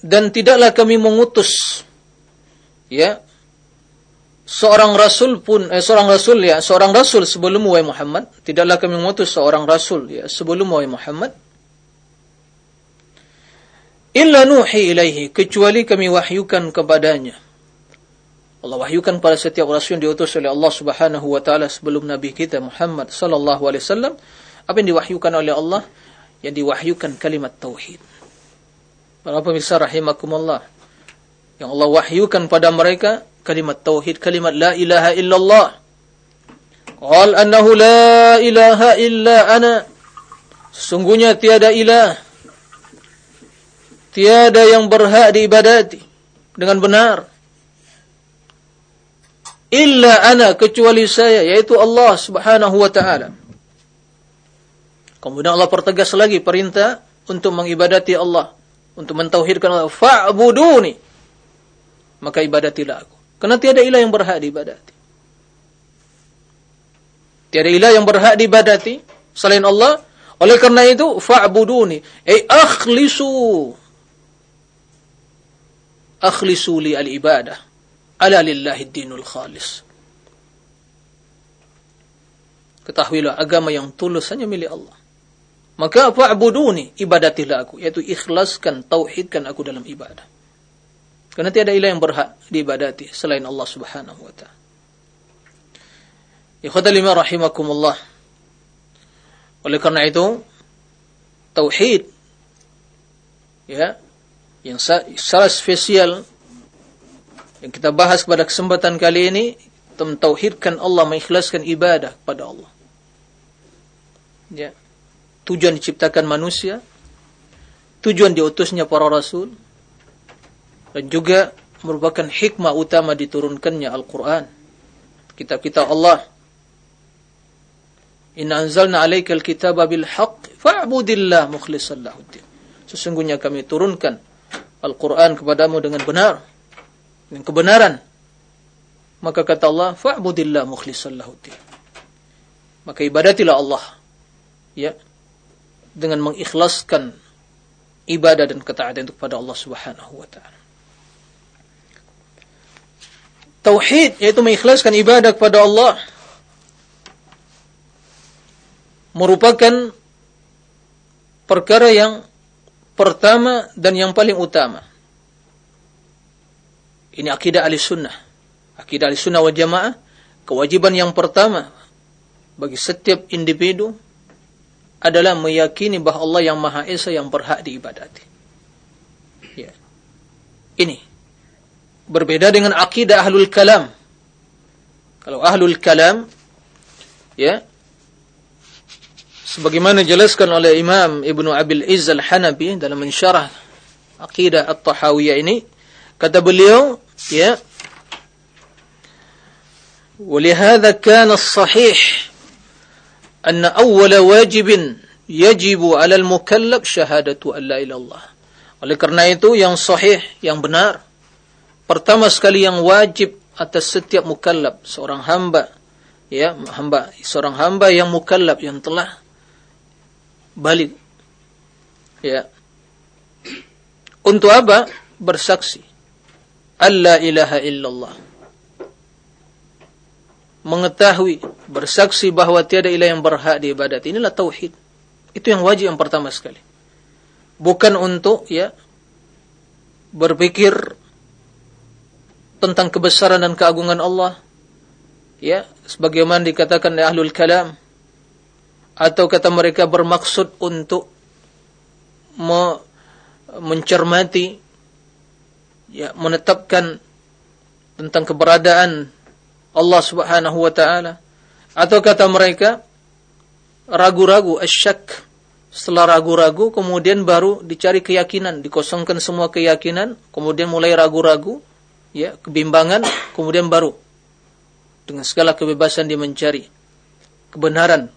dan tidaklah kami mengutus ya seorang rasul pun eh, seorang rasul ya seorang rasul sebelum wahai Muhammad tidaklah kami mengutus seorang rasul ya sebelum wahai Muhammad. Illa nuhi ilaihi kecuali kami wahyukan kepadanya. Allah wahyukan pada setiap rasul yang diutus oleh Allah Subhanahu wa taala sebelum nabi kita Muhammad sallallahu alaihi wasallam. Apa yang diwahyukan oleh Allah? Yang diwahyukan kalimat tauhid. Para pemirsa rahimakumullah. Yang Allah wahyukan pada mereka kalimat tauhid, kalimat la ilaha illallah. Qal annahu la ilaha illa ana. Sesungguhnya tiada ilah. Tiada yang berhak diibadati dengan benar. Illa ana kecuali saya yaitu Allah Subhanahu wa taala. Kemudian Allah pertegas lagi perintah untuk mengibadati Allah untuk mentauhidkan Allah fa'buduni maka ibadatilah aku karena tiada ilah yang berhak diibadati. Tiada ilah yang berhak diibadati selain Allah. Oleh karena itu fa'buduni. Ay akhlisu. Akhlisu li al-ibadah. Ala lillahi dinul khalis. Ketahuilah agama yang tulus hanya milik Allah. Maka fa'buduni, ibadatilah aku, yaitu ikhlaskan, tauhidkan aku dalam ibadah. Karena tiada ilah yang berhak diibadati selain Allah Subhanahu wa taala. Ikhwatal lima rahimakumullah. Oleh karena itu tauhid ya yang salah spesial yang kita bahas pada kesempatan kali ini tentauhidkan Allah mengikhlaskan ibadah kepada Allah. Ya tujuan diciptakan manusia, tujuan diutusnya para rasul, dan juga merupakan hikmah utama diturunkannya Al-Quran. Kitab-kitab Allah. Inna anzalna alaika al-kitaba bil haqq fa'budillah mukhlishan. Sesungguhnya kami turunkan Al-Quran kepadamu dengan benar. Dengan kebenaran. Maka kata Allah, fa'budillah mukhlishan lahuddin. Maka ibadatilah Allah. Ya dengan mengikhlaskan ibadah dan ketaatan kepada Allah Subhanahu wa taala. Tauhid yaitu mengikhlaskan ibadah kepada Allah merupakan perkara yang pertama dan yang paling utama. Ini akidah ahli sunnah. Akidah ahli sunnah wal jamaah, kewajiban yang pertama bagi setiap individu adalah meyakini bahwa Allah yang Maha Esa yang berhak diibadati. Ya. Ini berbeda dengan akidah ahlul kalam. Kalau ahlul kalam ya sebagaimana dijelaskan oleh Imam Ibnu Abil Izz Al-Hanafi dalam mensyarah akidah At-Tahawiyah ini kata beliau ya ولهذا كان الصحيح أن أول واجب يجب على المكلف شهادة أن لا إله الله oleh karena itu yang sahih yang benar pertama sekali yang wajib atas setiap mukallaf seorang hamba ya hamba seorang hamba yang mukallaf yang telah balik ya untuk apa bersaksi alla ilaha illallah mengetahui, bersaksi bahwa tiada ilah yang berhak diibadati. Inilah tauhid. Itu yang wajib yang pertama sekali. Bukan untuk ya berpikir tentang kebesaran dan keagungan Allah. Ya, sebagaimana dikatakan oleh ahlul kalam. Atau kata mereka bermaksud untuk me mencermati ya menetapkan tentang keberadaan Allah Subhanahu wa taala. Atau kata mereka ragu-ragu asyak. Setelah ragu-ragu kemudian baru dicari keyakinan dikosongkan semua keyakinan kemudian mulai ragu-ragu ya kebimbangan kemudian baru. Dengan segala kebebasan dia mencari kebenaran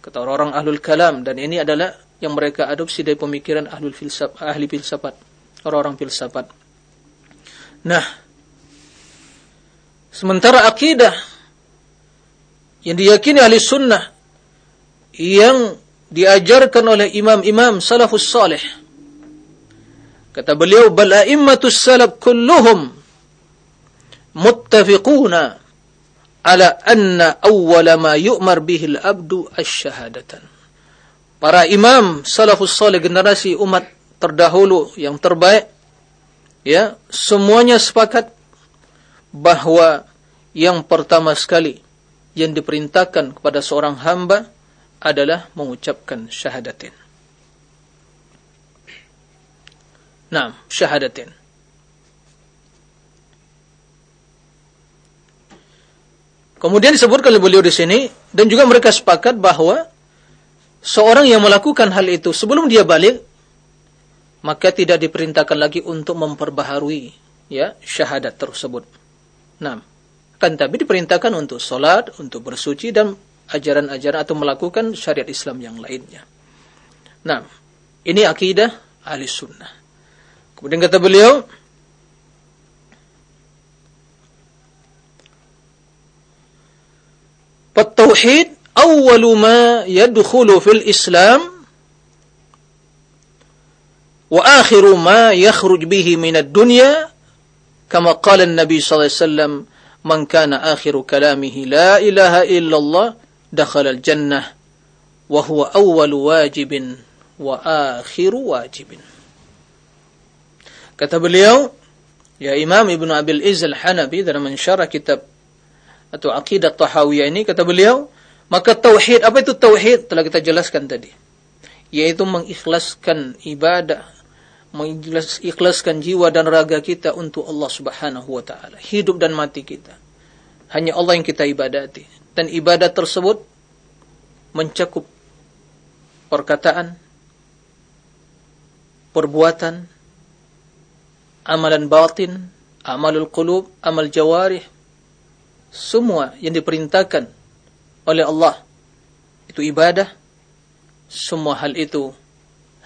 kata orang-orang ahlul kalam. Dan ini adalah yang mereka adopsi dari pemikiran ahlul filsafat ahli filsafat orang-orang filsafat. Nah Sementara akidah yang diyakini ahli sunnah yang diajarkan oleh imam-imam salafus salih. Kata beliau, bal salaf kulluhum muttafiquna ala anna awwala ma yu'mar bihi al-abdu asy-syahadatan. Para imam salafus salih generasi umat terdahulu yang terbaik ya, semuanya sepakat bahwa yang pertama sekali yang diperintahkan kepada seorang hamba adalah mengucapkan syahadatin. Nah, syahadatin. Kemudian disebutkan oleh beliau di sini dan juga mereka sepakat bahwa seorang yang melakukan hal itu sebelum dia balik maka tidak diperintahkan lagi untuk memperbaharui ya syahadat tersebut. Nah, kan tapi diperintahkan untuk sholat, untuk bersuci dan ajaran-ajaran atau melakukan syariat Islam yang lainnya. Nah, ini akidah ahli sunnah. Kemudian kata beliau, Tauhid awwalu ma yadkhulu fil Islam wa akhiru ma yakhruj bihi min ad-dunya kama qala an-nabi sallallahu alaihi wasallam man kana akhiru kalamihi la ilaha illallah dakhala al-jannah wa huwa awwalu wajibin wa akhiru wajibin. Kata beliau, ya Imam Ibnu Abil Izz Al-Hanabi dalam mensyarah kitab atau Aqidah Tahawiyah ini kata beliau, maka tauhid apa itu tauhid telah kita jelaskan tadi. Yaitu mengikhlaskan ibadah, mengikhlaskan jiwa dan raga kita untuk Allah Subhanahu wa taala, hidup dan mati kita. Hanya Allah yang kita ibadati dan ibadat tersebut mencakup perkataan, perbuatan, amalan batin, amalul qulub, amal jawarih, semua yang diperintahkan oleh Allah itu ibadah, semua hal itu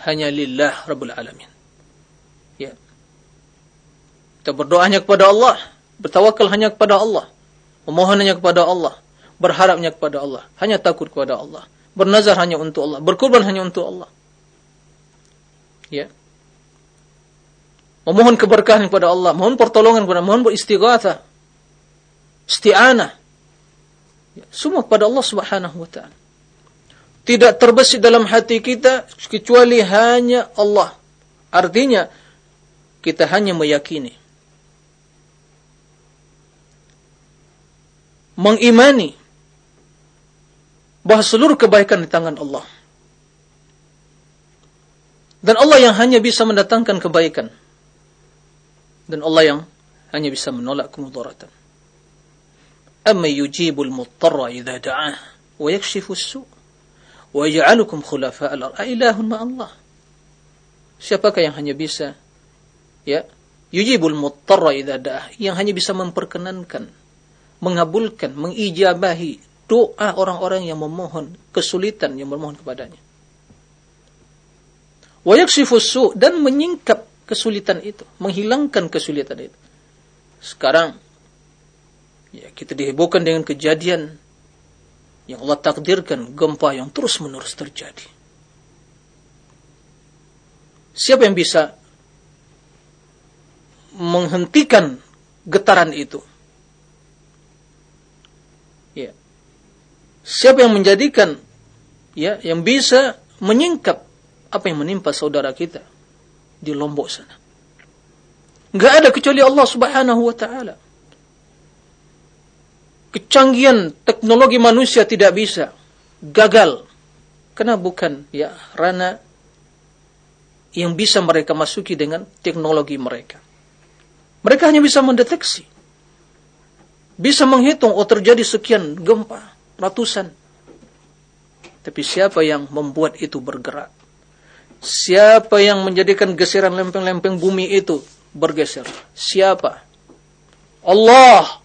hanya lillah Rabbul Alamin. Kita berdoa hanya kepada Allah, bertawakal hanya kepada Allah, memohon hanya kepada Allah, berharapnya kepada Allah, hanya takut kepada Allah, bernazar hanya untuk Allah, berkorban hanya untuk Allah. Ya. Memohon keberkahan kepada Allah, mohon pertolongan kepada Allah, mohon beristighatsah, isti'anah. Ya, semua kepada Allah Subhanahu wa taala. Tidak terbesit dalam hati kita kecuali hanya Allah. Artinya kita hanya meyakini mengimani bahwa seluruh kebaikan di tangan Allah. Dan Allah yang hanya bisa mendatangkan kebaikan. Dan Allah yang hanya bisa menolak kemudaratan. Yujibul muttarra idha da'ah wa yakshifu su' wa yaj'alukum khulafa'al ar ilahun Allah. Siapakah yang hanya bisa ya yujibul muttarra idha da'ah yang hanya bisa memperkenankan mengabulkan, mengijabahi doa orang-orang yang memohon kesulitan yang memohon kepadanya. Wa yaksifu dan menyingkap kesulitan itu, menghilangkan kesulitan itu. Sekarang ya kita dihebohkan dengan kejadian yang Allah takdirkan gempa yang terus-menerus terjadi. Siapa yang bisa menghentikan getaran itu? Siapa yang menjadikan ya yang bisa menyingkap apa yang menimpa saudara kita di Lombok sana? Enggak ada kecuali Allah Subhanahu wa taala. Kecanggihan teknologi manusia tidak bisa gagal karena bukan ya rana yang bisa mereka masuki dengan teknologi mereka. Mereka hanya bisa mendeteksi. Bisa menghitung oh terjadi sekian gempa ratusan. Tapi siapa yang membuat itu bergerak? Siapa yang menjadikan geseran lempeng-lempeng bumi itu bergeser? Siapa? Allah.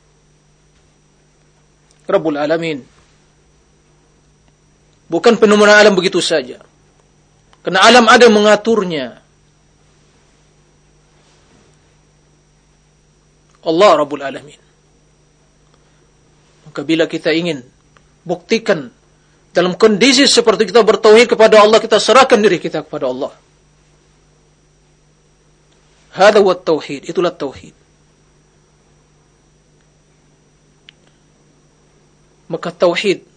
Rabbul Alamin. Bukan fenomena alam begitu saja. Karena alam ada mengaturnya. Allah Rabbul Alamin. Maka bila kita ingin buktikan dalam kondisi seperti kita bertauhid kepada Allah, kita serahkan diri kita kepada Allah. Hada wa tauhid, itulah tauhid. Maka tauhid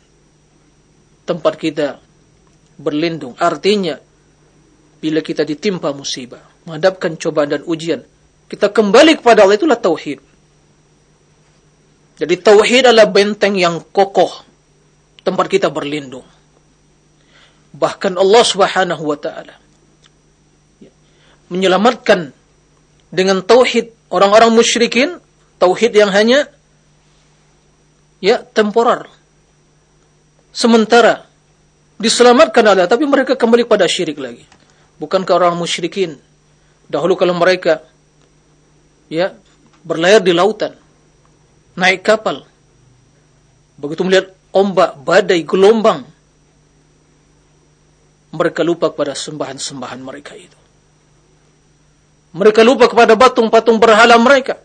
tempat kita berlindung. Artinya bila kita ditimpa musibah, menghadapkan cobaan dan ujian, kita kembali kepada Allah itulah tauhid. Jadi tauhid adalah benteng yang kokoh tempat kita berlindung. Bahkan Allah Subhanahu wa taala menyelamatkan dengan tauhid orang-orang musyrikin, tauhid yang hanya ya temporer. Sementara diselamatkan Allah, tapi mereka kembali pada syirik lagi. Bukankah orang musyrikin dahulu kalau mereka ya berlayar di lautan, naik kapal, begitu melihat ombak, badai, gelombang, mereka lupa kepada sembahan-sembahan mereka itu. Mereka lupa kepada patung-patung berhala mereka.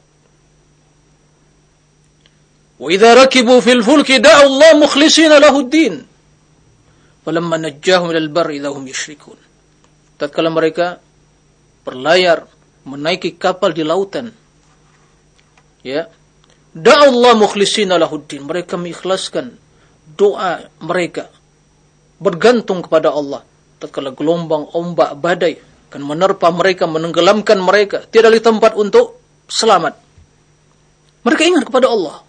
Idza rakibu fil fulki da'u Allah mukhlishina lahu ad-din. Falamma najjahum ilal bar idza hum yusyrikun. Tatkala mereka berlayar menaiki kapal di lautan. Ya. Da'u Allah mukhlishina lahu ad-din. Mereka mengikhlaskan doa mereka bergantung kepada Allah. Tatkala gelombang, ombak, badai akan menerpa mereka, menenggelamkan mereka, tidak ada tempat untuk selamat. Mereka ingat kepada Allah.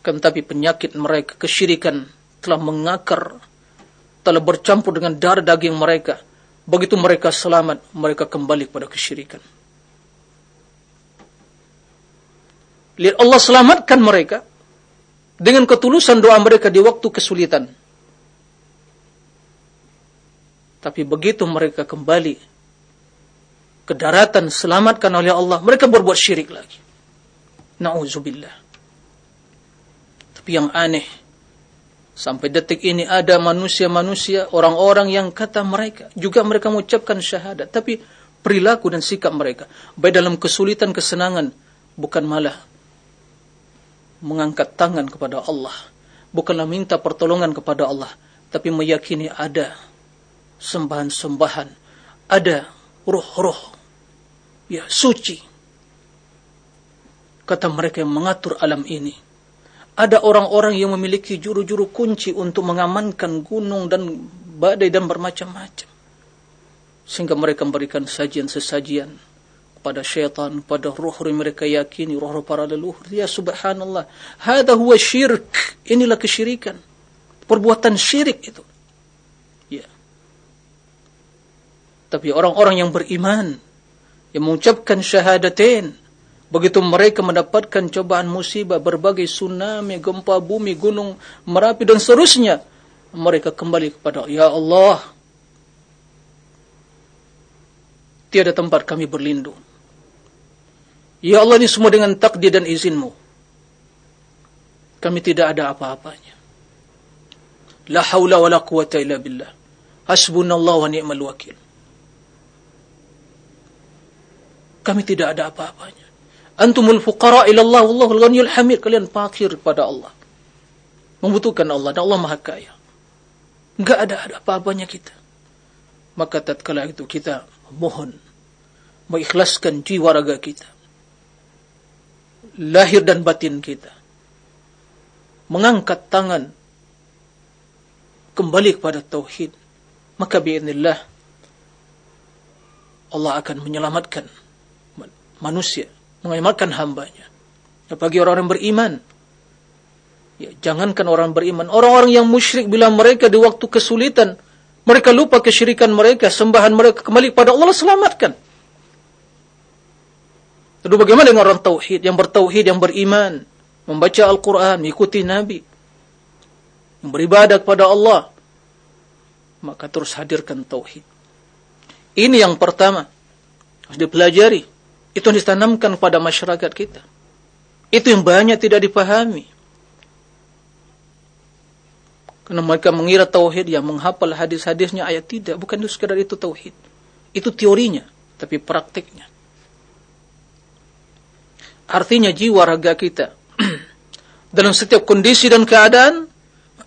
Kan tapi penyakit mereka, kesyirikan telah mengakar, telah bercampur dengan darah daging mereka. Begitu mereka selamat, mereka kembali kepada kesyirikan. Lihat Allah selamatkan mereka dengan ketulusan doa mereka di waktu kesulitan. Tapi begitu mereka kembali ke daratan selamatkan oleh Allah, mereka berbuat syirik lagi. Nauzubillah. Yang aneh, sampai detik ini ada manusia-manusia, orang-orang yang kata mereka, juga mereka mengucapkan syahadat, tapi perilaku dan sikap mereka, baik dalam kesulitan, kesenangan, bukan malah mengangkat tangan kepada Allah, bukanlah minta pertolongan kepada Allah, tapi meyakini ada sembahan-sembahan, ada roh-roh ya suci. Kata mereka yang mengatur alam ini. Ada orang-orang yang memiliki juru-juru kunci untuk mengamankan gunung dan badai dan bermacam-macam. Sehingga mereka memberikan sajian-sesajian pada syaitan, pada roh yang mereka yakini, roh-roh para leluhur. Ya subhanallah. Hada huwa syirk. Inilah kesyirikan. Perbuatan syirik itu. Tapi orang-orang yang beriman, yang mengucapkan syahadatain, begitu mereka mendapatkan cobaan musibah, berbagai tsunami, gempa bumi, gunung Merapi dan seterusnya, mereka kembali kepada Ya Allah, tiada tempat kami berlindung. Ya Allah ini semua dengan takdir dan izinmu. Kami tidak ada apa-apanya. La haula wa la quwata illa billah. Hasbunallah wa ni'mal wakil. Kami tidak ada apa-apanya. Antumul fuqara ilallah wallahul ghaniyul hamid. Kalian fakir pada Allah. Membutuhkan Allah dan Allah Maha Kaya. Enggak ada ada apa-apanya kita. Maka tatkala itu kita mohon mengikhlaskan jiwa raga kita. Lahir dan batin kita. Mengangkat tangan kembali kepada tauhid. Maka biiznillah Allah akan menyelamatkan manusia, mengamalkan hambanya. Bagi orang-orang beriman, ya, jangankan orang beriman, orang-orang yang musyrik bila mereka di waktu kesulitan, mereka lupa kesyirikan mereka, sembahan mereka kembali kepada Allah selamatkan. Lalu bagaimana dengan orang tauhid? Yang bertauhid yang beriman, membaca Al-Qur'an, mengikuti Nabi, yang beribadah kepada Allah, maka terus hadirkan tauhid. Ini yang pertama. Harus dipelajari itu yang ditanamkan pada masyarakat kita. Itu yang banyak tidak dipahami. Karena mereka mengira tauhid yang menghafal hadis-hadisnya ayat tidak. Bukan itu sekadar itu tauhid. Itu teorinya, tapi praktiknya. Artinya jiwa raga kita [CLEARS THROAT] dalam setiap kondisi dan keadaan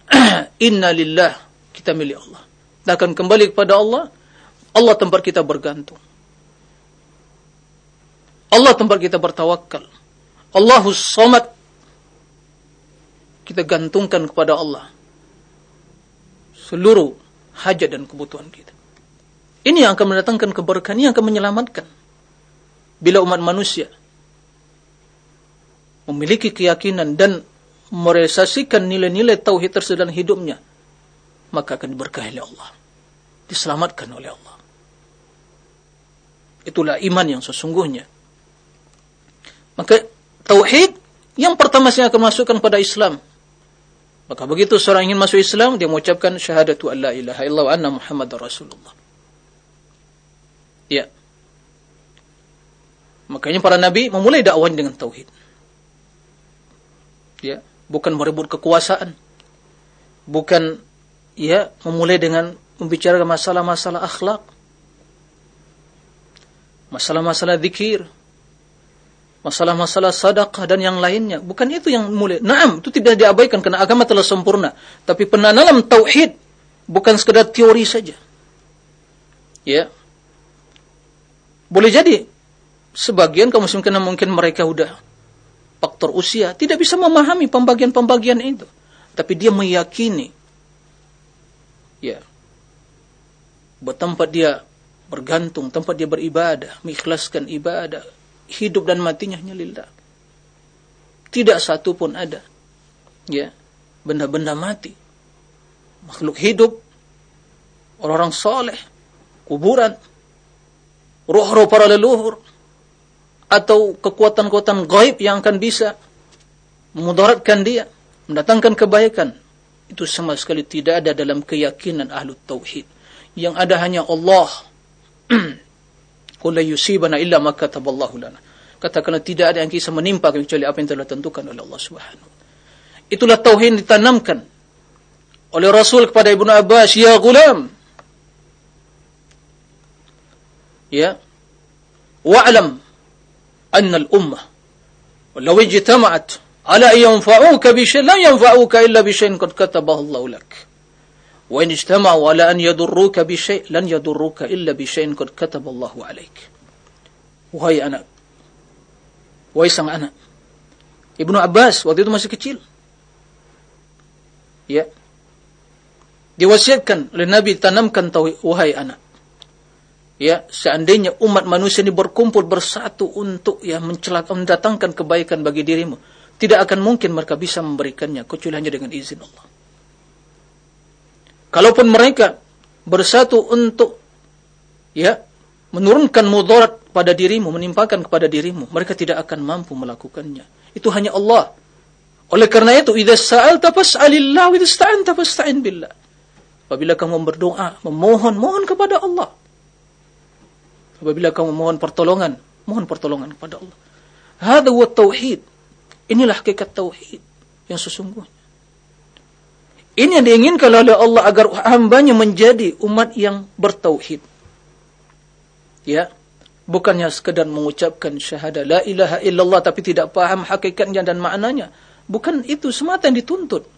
[CLEARS THROAT] inna lillah kita milik Allah kita akan kembali kepada Allah Allah tempat kita bergantung Allah tempat kita bertawakal Allahus somad kita gantungkan kepada Allah seluruh hajat dan kebutuhan kita ini yang akan mendatangkan keberkahan ini yang akan menyelamatkan bila umat manusia memiliki keyakinan dan merealisasikan nilai-nilai tauhid tersebut dalam hidupnya, maka akan diberkahi oleh Allah. Diselamatkan oleh Allah. Itulah iman yang sesungguhnya. Maka tauhid yang pertama saya akan masukkan pada Islam. Maka begitu seorang ingin masuk Islam, dia mengucapkan syahadatu an la ilaha illallah anna Muhammad Rasulullah. Ya. Makanya para nabi memulai dakwahnya dengan tauhid. Ya bukan merebut kekuasaan, bukan ya memulai dengan membicarakan masalah-masalah akhlak, masalah-masalah zikir, masalah-masalah sadaqah dan yang lainnya. Bukan itu yang mulai. Naam, itu tidak diabaikan karena agama telah sempurna. Tapi penanaman tauhid bukan sekedar teori saja. Ya. Boleh jadi sebagian kaum muslim mungkin mereka sudah faktor usia, tidak bisa memahami pembagian-pembagian itu. Tapi dia meyakini, ya, tempat dia bergantung, tempat dia beribadah, mengikhlaskan ibadah, hidup dan matinya hanya lillah. Tidak satu pun ada, ya, benda-benda mati, makhluk hidup, orang-orang soleh, kuburan, roh-roh para leluhur, atau kekuatan-kekuatan gaib yang akan bisa memudaratkan dia, mendatangkan kebaikan. Itu sama sekali tidak ada dalam keyakinan ahlu tauhid. Yang ada hanya Allah. [CLEARS THROAT] Qul la yusibana illa ma kataballahu lana. Katakanlah tidak ada yang bisa menimpa kecuali apa yang telah tentukan oleh Allah Subhanahu. Itulah tauhid ditanamkan oleh Rasul kepada Ibnu Abbas, "Ya gulam." Ya. Wa'lam anna al-ummah walau ijtama'at ala an yanfa'uka bi syai' la yanfa'uka illa bi syai'in qad katabahu Allah lak. وإن اجتمعوا على أن يضروك بشيء لن يضروك إلا بشيء قد كتب الله عليك وهي أنا Wahai sang anak. Ibnu Abbas waktu itu masih kecil. Ya. Diwasiatkan oleh Nabi tanamkan tauhid wahai anak ya seandainya umat manusia ini berkumpul bersatu untuk ya mencelaka mendatangkan kebaikan bagi dirimu tidak akan mungkin mereka bisa memberikannya kecuali hanya dengan izin Allah kalaupun mereka bersatu untuk ya menurunkan mudarat pada dirimu menimpakan kepada dirimu mereka tidak akan mampu melakukannya itu hanya Allah oleh karena itu idza sa'alta fas'alillah wa idza ista'anta fasta'in billah apabila kamu berdoa memohon mohon kepada Allah Apabila kamu mohon pertolongan, mohon pertolongan kepada Allah. Hada wa tauhid. Inilah hakikat tauhid yang sesungguhnya. Ini yang diinginkan oleh Allah agar hambanya menjadi umat yang bertauhid. Ya, bukannya sekedar mengucapkan syahadah la ilaha illallah tapi tidak paham hakikatnya dan maknanya. Bukan itu semata yang dituntut.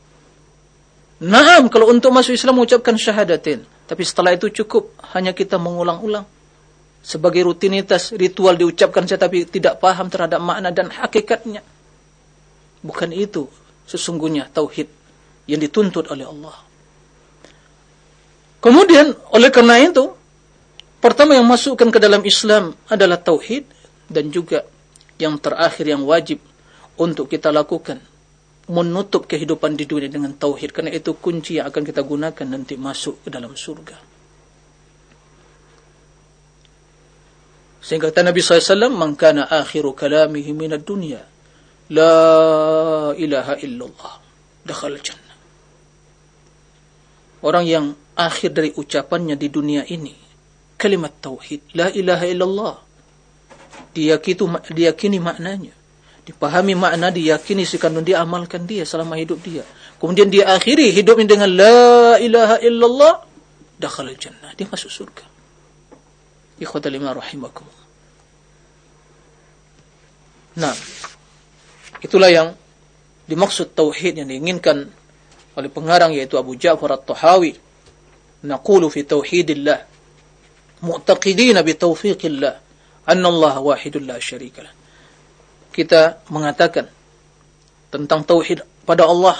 Naam kalau untuk masuk Islam mengucapkan syahadatin, tapi setelah itu cukup hanya kita mengulang-ulang sebagai rutinitas ritual diucapkan saya tapi tidak paham terhadap makna dan hakikatnya. Bukan itu sesungguhnya tauhid yang dituntut oleh Allah. Kemudian oleh karena itu pertama yang masukkan ke dalam Islam adalah tauhid dan juga yang terakhir yang wajib untuk kita lakukan menutup kehidupan di dunia dengan tauhid karena itu kunci yang akan kita gunakan nanti masuk ke dalam surga. Sehingga kata Nabi SAW, Man akhiru kalamihi minad dunya, La ilaha illallah, dakhal jannah. Orang yang akhir dari ucapannya di dunia ini, kalimat tauhid, La ilaha illallah, diyakini, diyakini maknanya, dipahami makna, diyakini sekandung dia amalkan dia selama hidup dia. Kemudian dia akhiri hidupnya dengan La ilaha illallah, dakhal jannah, dia masuk surga. Ikhwatal lima rahimakum. Nah, itulah yang dimaksud tauhid yang diinginkan oleh pengarang yaitu Abu Ja'far At-Tahawi. Naqulu fi tauhidillah mu'taqidina bi taufiqillah anna Allah wahidul la syarika kita mengatakan tentang tauhid pada Allah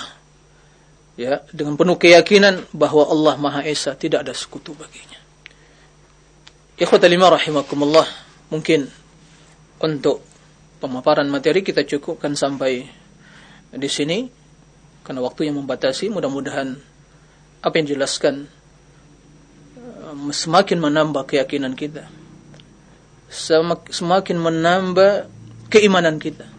ya dengan penuh keyakinan bahwa Allah Maha Esa tidak ada sekutu baginya. Ikhwatal lima rahimakumullah mungkin untuk pemaparan materi kita cukupkan sampai di sini karena waktu yang membatasi mudah-mudahan apa yang dijelaskan um, semakin menambah keyakinan kita. Semakin menambah keimanan kita.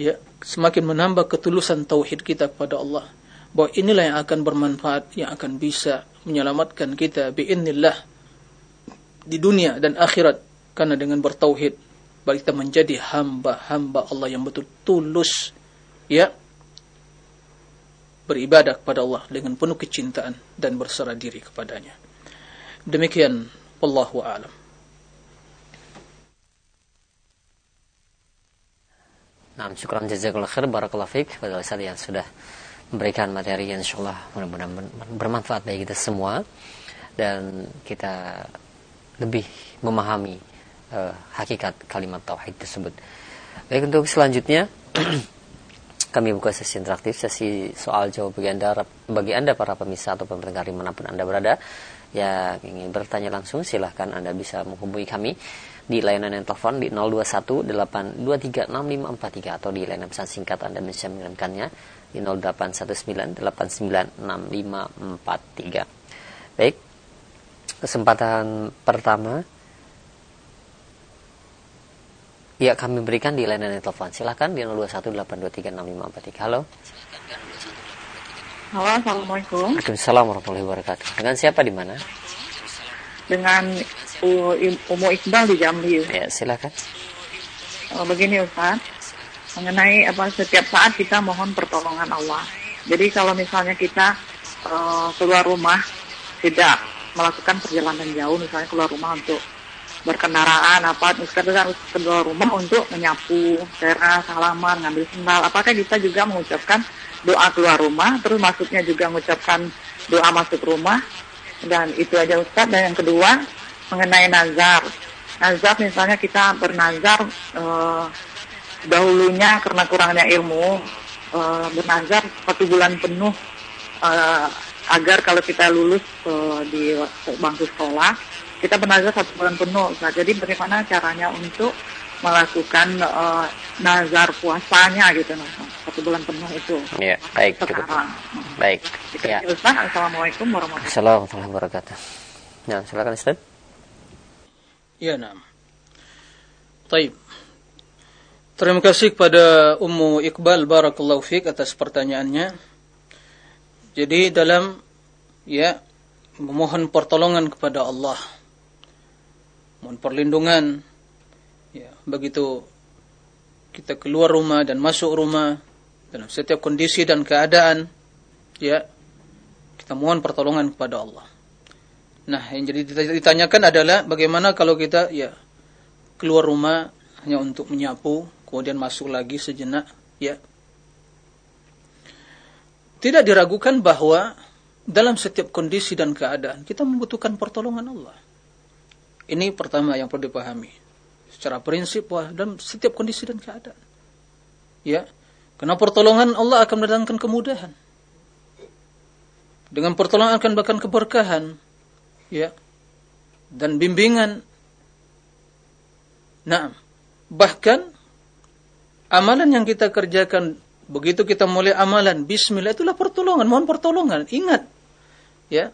Ya semakin menambah ketulusan tauhid kita kepada Allah. Bahwa inilah yang akan bermanfaat yang akan bisa menyelamatkan kita biiznillah di dunia dan akhirat. Karena dengan bertauhid kita menjadi hamba-hamba Allah yang betul tulus. Ya beribadah kepada Allah dengan penuh kecintaan dan berserah diri kepadanya. Demikian wallahu a'lam. Nah, syukur jazakallah khair barakallahu fiik pada Ustaz yang sudah memberikan materi yang insyaallah mudah-mudahan bermanfaat bagi kita semua dan kita lebih memahami uh, hakikat kalimat tauhid tersebut. Baik untuk selanjutnya [CLEARS THROAT] kami buka sesi interaktif, sesi soal jawab bagi Anda, bagi Anda para pemirsa atau pendengar di mana pun Anda berada yang ingin bertanya langsung silahkan Anda bisa menghubungi kami di layanan yang telepon di 0218236543 atau di layanan pesan singkat Anda bisa mengirimkannya di 0819896543. Baik, kesempatan pertama Ya kami berikan di layanan telepon. Silakan di 0218236543. Halo. Halo, Assalamualaikum. Waalaikumsalam warahmatullahi wabarakatuh. Dengan siapa di mana? Dengan Umu Iqbal di Jambi. Ya, silakan. Oh, begini Ustaz, mengenai apa setiap saat kita mohon pertolongan Allah. Jadi kalau misalnya kita uh, keluar rumah tidak melakukan perjalanan jauh, misalnya keluar rumah untuk berkendaraan apa sekedar keluar rumah untuk menyapu teras halaman ngambil sendal. Apakah kita juga mengucapkan doa keluar rumah terus maksudnya juga mengucapkan doa masuk rumah? Dan itu aja Ustaz. Dan yang kedua mengenai nazar. Nazar misalnya kita bernazar eh, dahulunya karena kurangnya ilmu eh, bernazar satu bulan penuh eh, agar kalau kita lulus eh, di bangku sekolah kita bernazar satu bulan penuh. Nah, jadi bagaimana caranya untuk melakukan uh, nazar puasanya gitu nah, satu bulan penuh itu. Ya, baik. Sekarang. Baik. Ya. Ustaz, Assalamualaikum warahmatullahi wabarakatuh. Ya, silakan Ustaz. Ya, nah. Taib. Terima kasih kepada Ummu Iqbal Barakallahu Fik atas pertanyaannya. Jadi dalam ya memohon pertolongan kepada Allah mohon perlindungan. Ya begitu kita keluar rumah dan masuk rumah dalam setiap kondisi dan keadaan ya kita mohon pertolongan kepada Allah. Nah yang jadi ditanyakan adalah bagaimana kalau kita ya keluar rumah hanya untuk menyapu kemudian masuk lagi sejenak ya. Tidak diragukan bahwa dalam setiap kondisi dan keadaan kita membutuhkan pertolongan Allah ini pertama yang perlu dipahami. Secara prinsip wah dalam setiap kondisi dan keadaan. Ya. Karena pertolongan Allah akan mendatangkan kemudahan. Dengan pertolongan akan bahkan keberkahan. Ya. Dan bimbingan. Nah, bahkan amalan yang kita kerjakan begitu kita mulai amalan bismillah itulah pertolongan, mohon pertolongan. Ingat. Ya.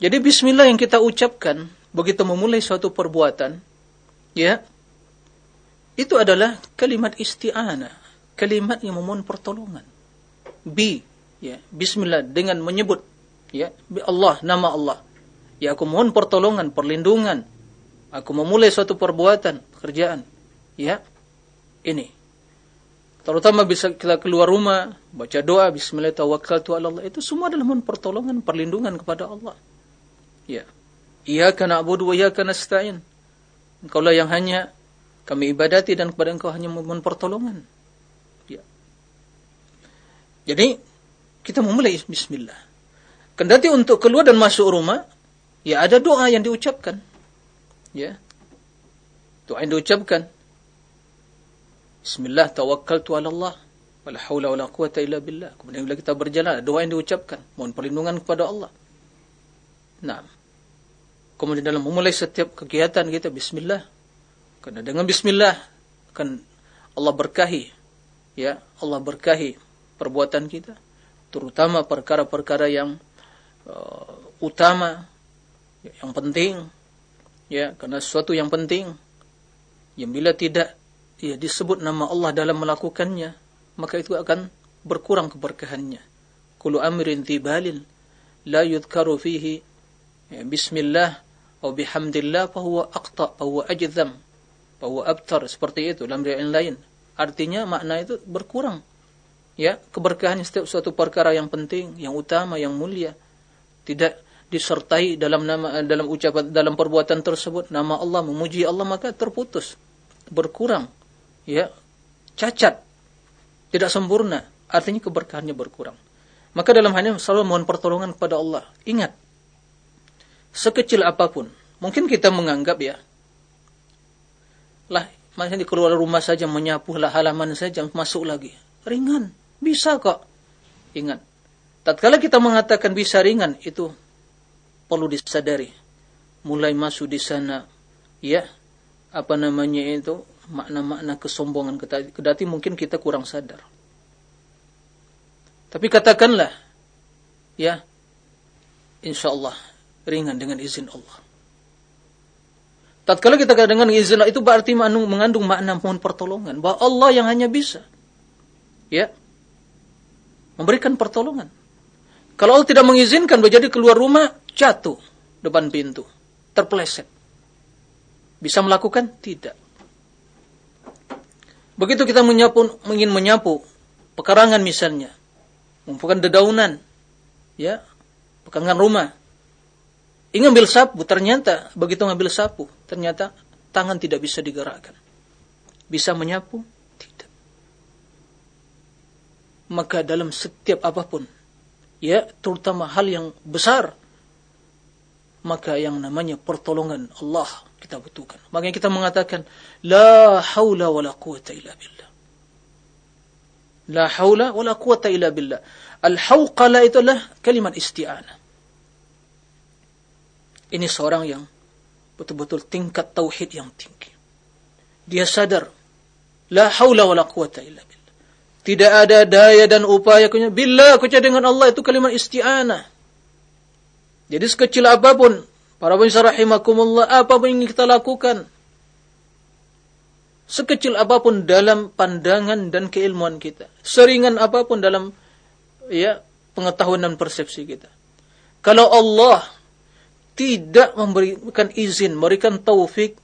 Jadi bismillah yang kita ucapkan begitu memulai suatu perbuatan, ya, itu adalah kalimat isti'anah, kalimat yang memohon pertolongan. Bi, ya, bismillah dengan menyebut ya, Allah, nama Allah. Ya aku mohon pertolongan, perlindungan. Aku memulai suatu perbuatan, pekerjaan. Ya. Ini. Terutama bisa kita keluar rumah, baca doa bismillah tawakkaltu ala Allah. Itu semua adalah mohon pertolongan, perlindungan kepada Allah. Ya. Iyyaka na'budu wa iyyaka nasta'in. Engkaulah yang hanya kami ibadati dan kepada Engkau hanya memohon pertolongan. Ya. Jadi kita memulai bismillah. Kendati untuk keluar dan masuk rumah, ya ada doa yang diucapkan. Ya. Doa yang diucapkan. Bismillah tawakkaltu ala Allah. Wala hawla wala quwata illa billah. Kemudian bila kita berjalan, doa yang diucapkan. Mohon perlindungan kepada Allah. Nah. Kemudian dalam memulai setiap kegiatan kita, Bismillah. Karena dengan Bismillah, akan Allah berkahi. Ya, Allah berkahi perbuatan kita. Terutama perkara-perkara yang uh, utama, yang penting. Ya, karena sesuatu yang penting. Yang bila tidak ya, disebut nama Allah dalam melakukannya, maka itu akan berkurang keberkahannya. Kulu amrin tibalin la yudhkaru fihi ya, bismillah atau fahuwa aqta fahuwa ajdham fahuwa abtar seperti itu dalam riwayat lain. Artinya makna itu berkurang. Ya, keberkahan setiap suatu perkara yang penting, yang utama, yang mulia tidak disertai dalam nama dalam ucapan dalam perbuatan tersebut nama Allah memuji Allah maka terputus berkurang ya cacat tidak sempurna, artinya keberkahannya berkurang. Maka dalam hal ini selalu mohon pertolongan kepada Allah. Ingat, sekecil apa pun, mungkin kita menganggap ya, lah, di keluar rumah saja menyapu lah halaman saja masuk lagi. Ringan, bisa kok. Ingat, tatkala kita mengatakan bisa ringan, itu perlu disadari. Mulai masuk di sana, ya, apa namanya itu, makna-makna kesombongan kedati mungkin kita kurang sadar. Tapi katakanlah, ya, insya Allah ringan dengan izin Allah. Tatkala kita dengan izin Allah itu berarti mengandung makna mohon pertolongan bahwa Allah yang hanya bisa, ya, memberikan pertolongan. Kalau Allah tidak mengizinkan menjadi keluar rumah jatuh depan pintu, terpeleset. Bisa melakukan? Tidak. Begitu kita menyapu, ingin menyapu pekarangan misalnya, mengumpulkan dedaunan, ya, pekarangan rumah. Ingin ambil sapu, ternyata begitu ngambil sapu, ternyata tangan tidak bisa digerakkan. Bisa menyapu? Tidak. Maka dalam setiap apa pun, ya, terutama hal yang besar, maka yang namanya pertolongan Allah kita butuhkan. Makanya kita mengatakan la haula wala quwata illa billah. La haula wala quwata illa billah. Al-hauqala itu adalah kalimat isti'anah. Ini seorang yang betul-betul tingkat tauhid yang tinggi. Dia sadar la haula wala quwata illa billah. Tidak ada daya dan upaya kunya. Bila aku dengan Allah itu kalimat isti'anah. Jadi sekecil apa pun Para pemirsa rahimakumullah, apa yang kita lakukan? Sekecil apa pun dalam pandangan dan keilmuan kita. Seringan apa pun dalam ya pengetahuan dan persepsi kita. Kalau Allah tidak memberikan izin, memberikan taufik,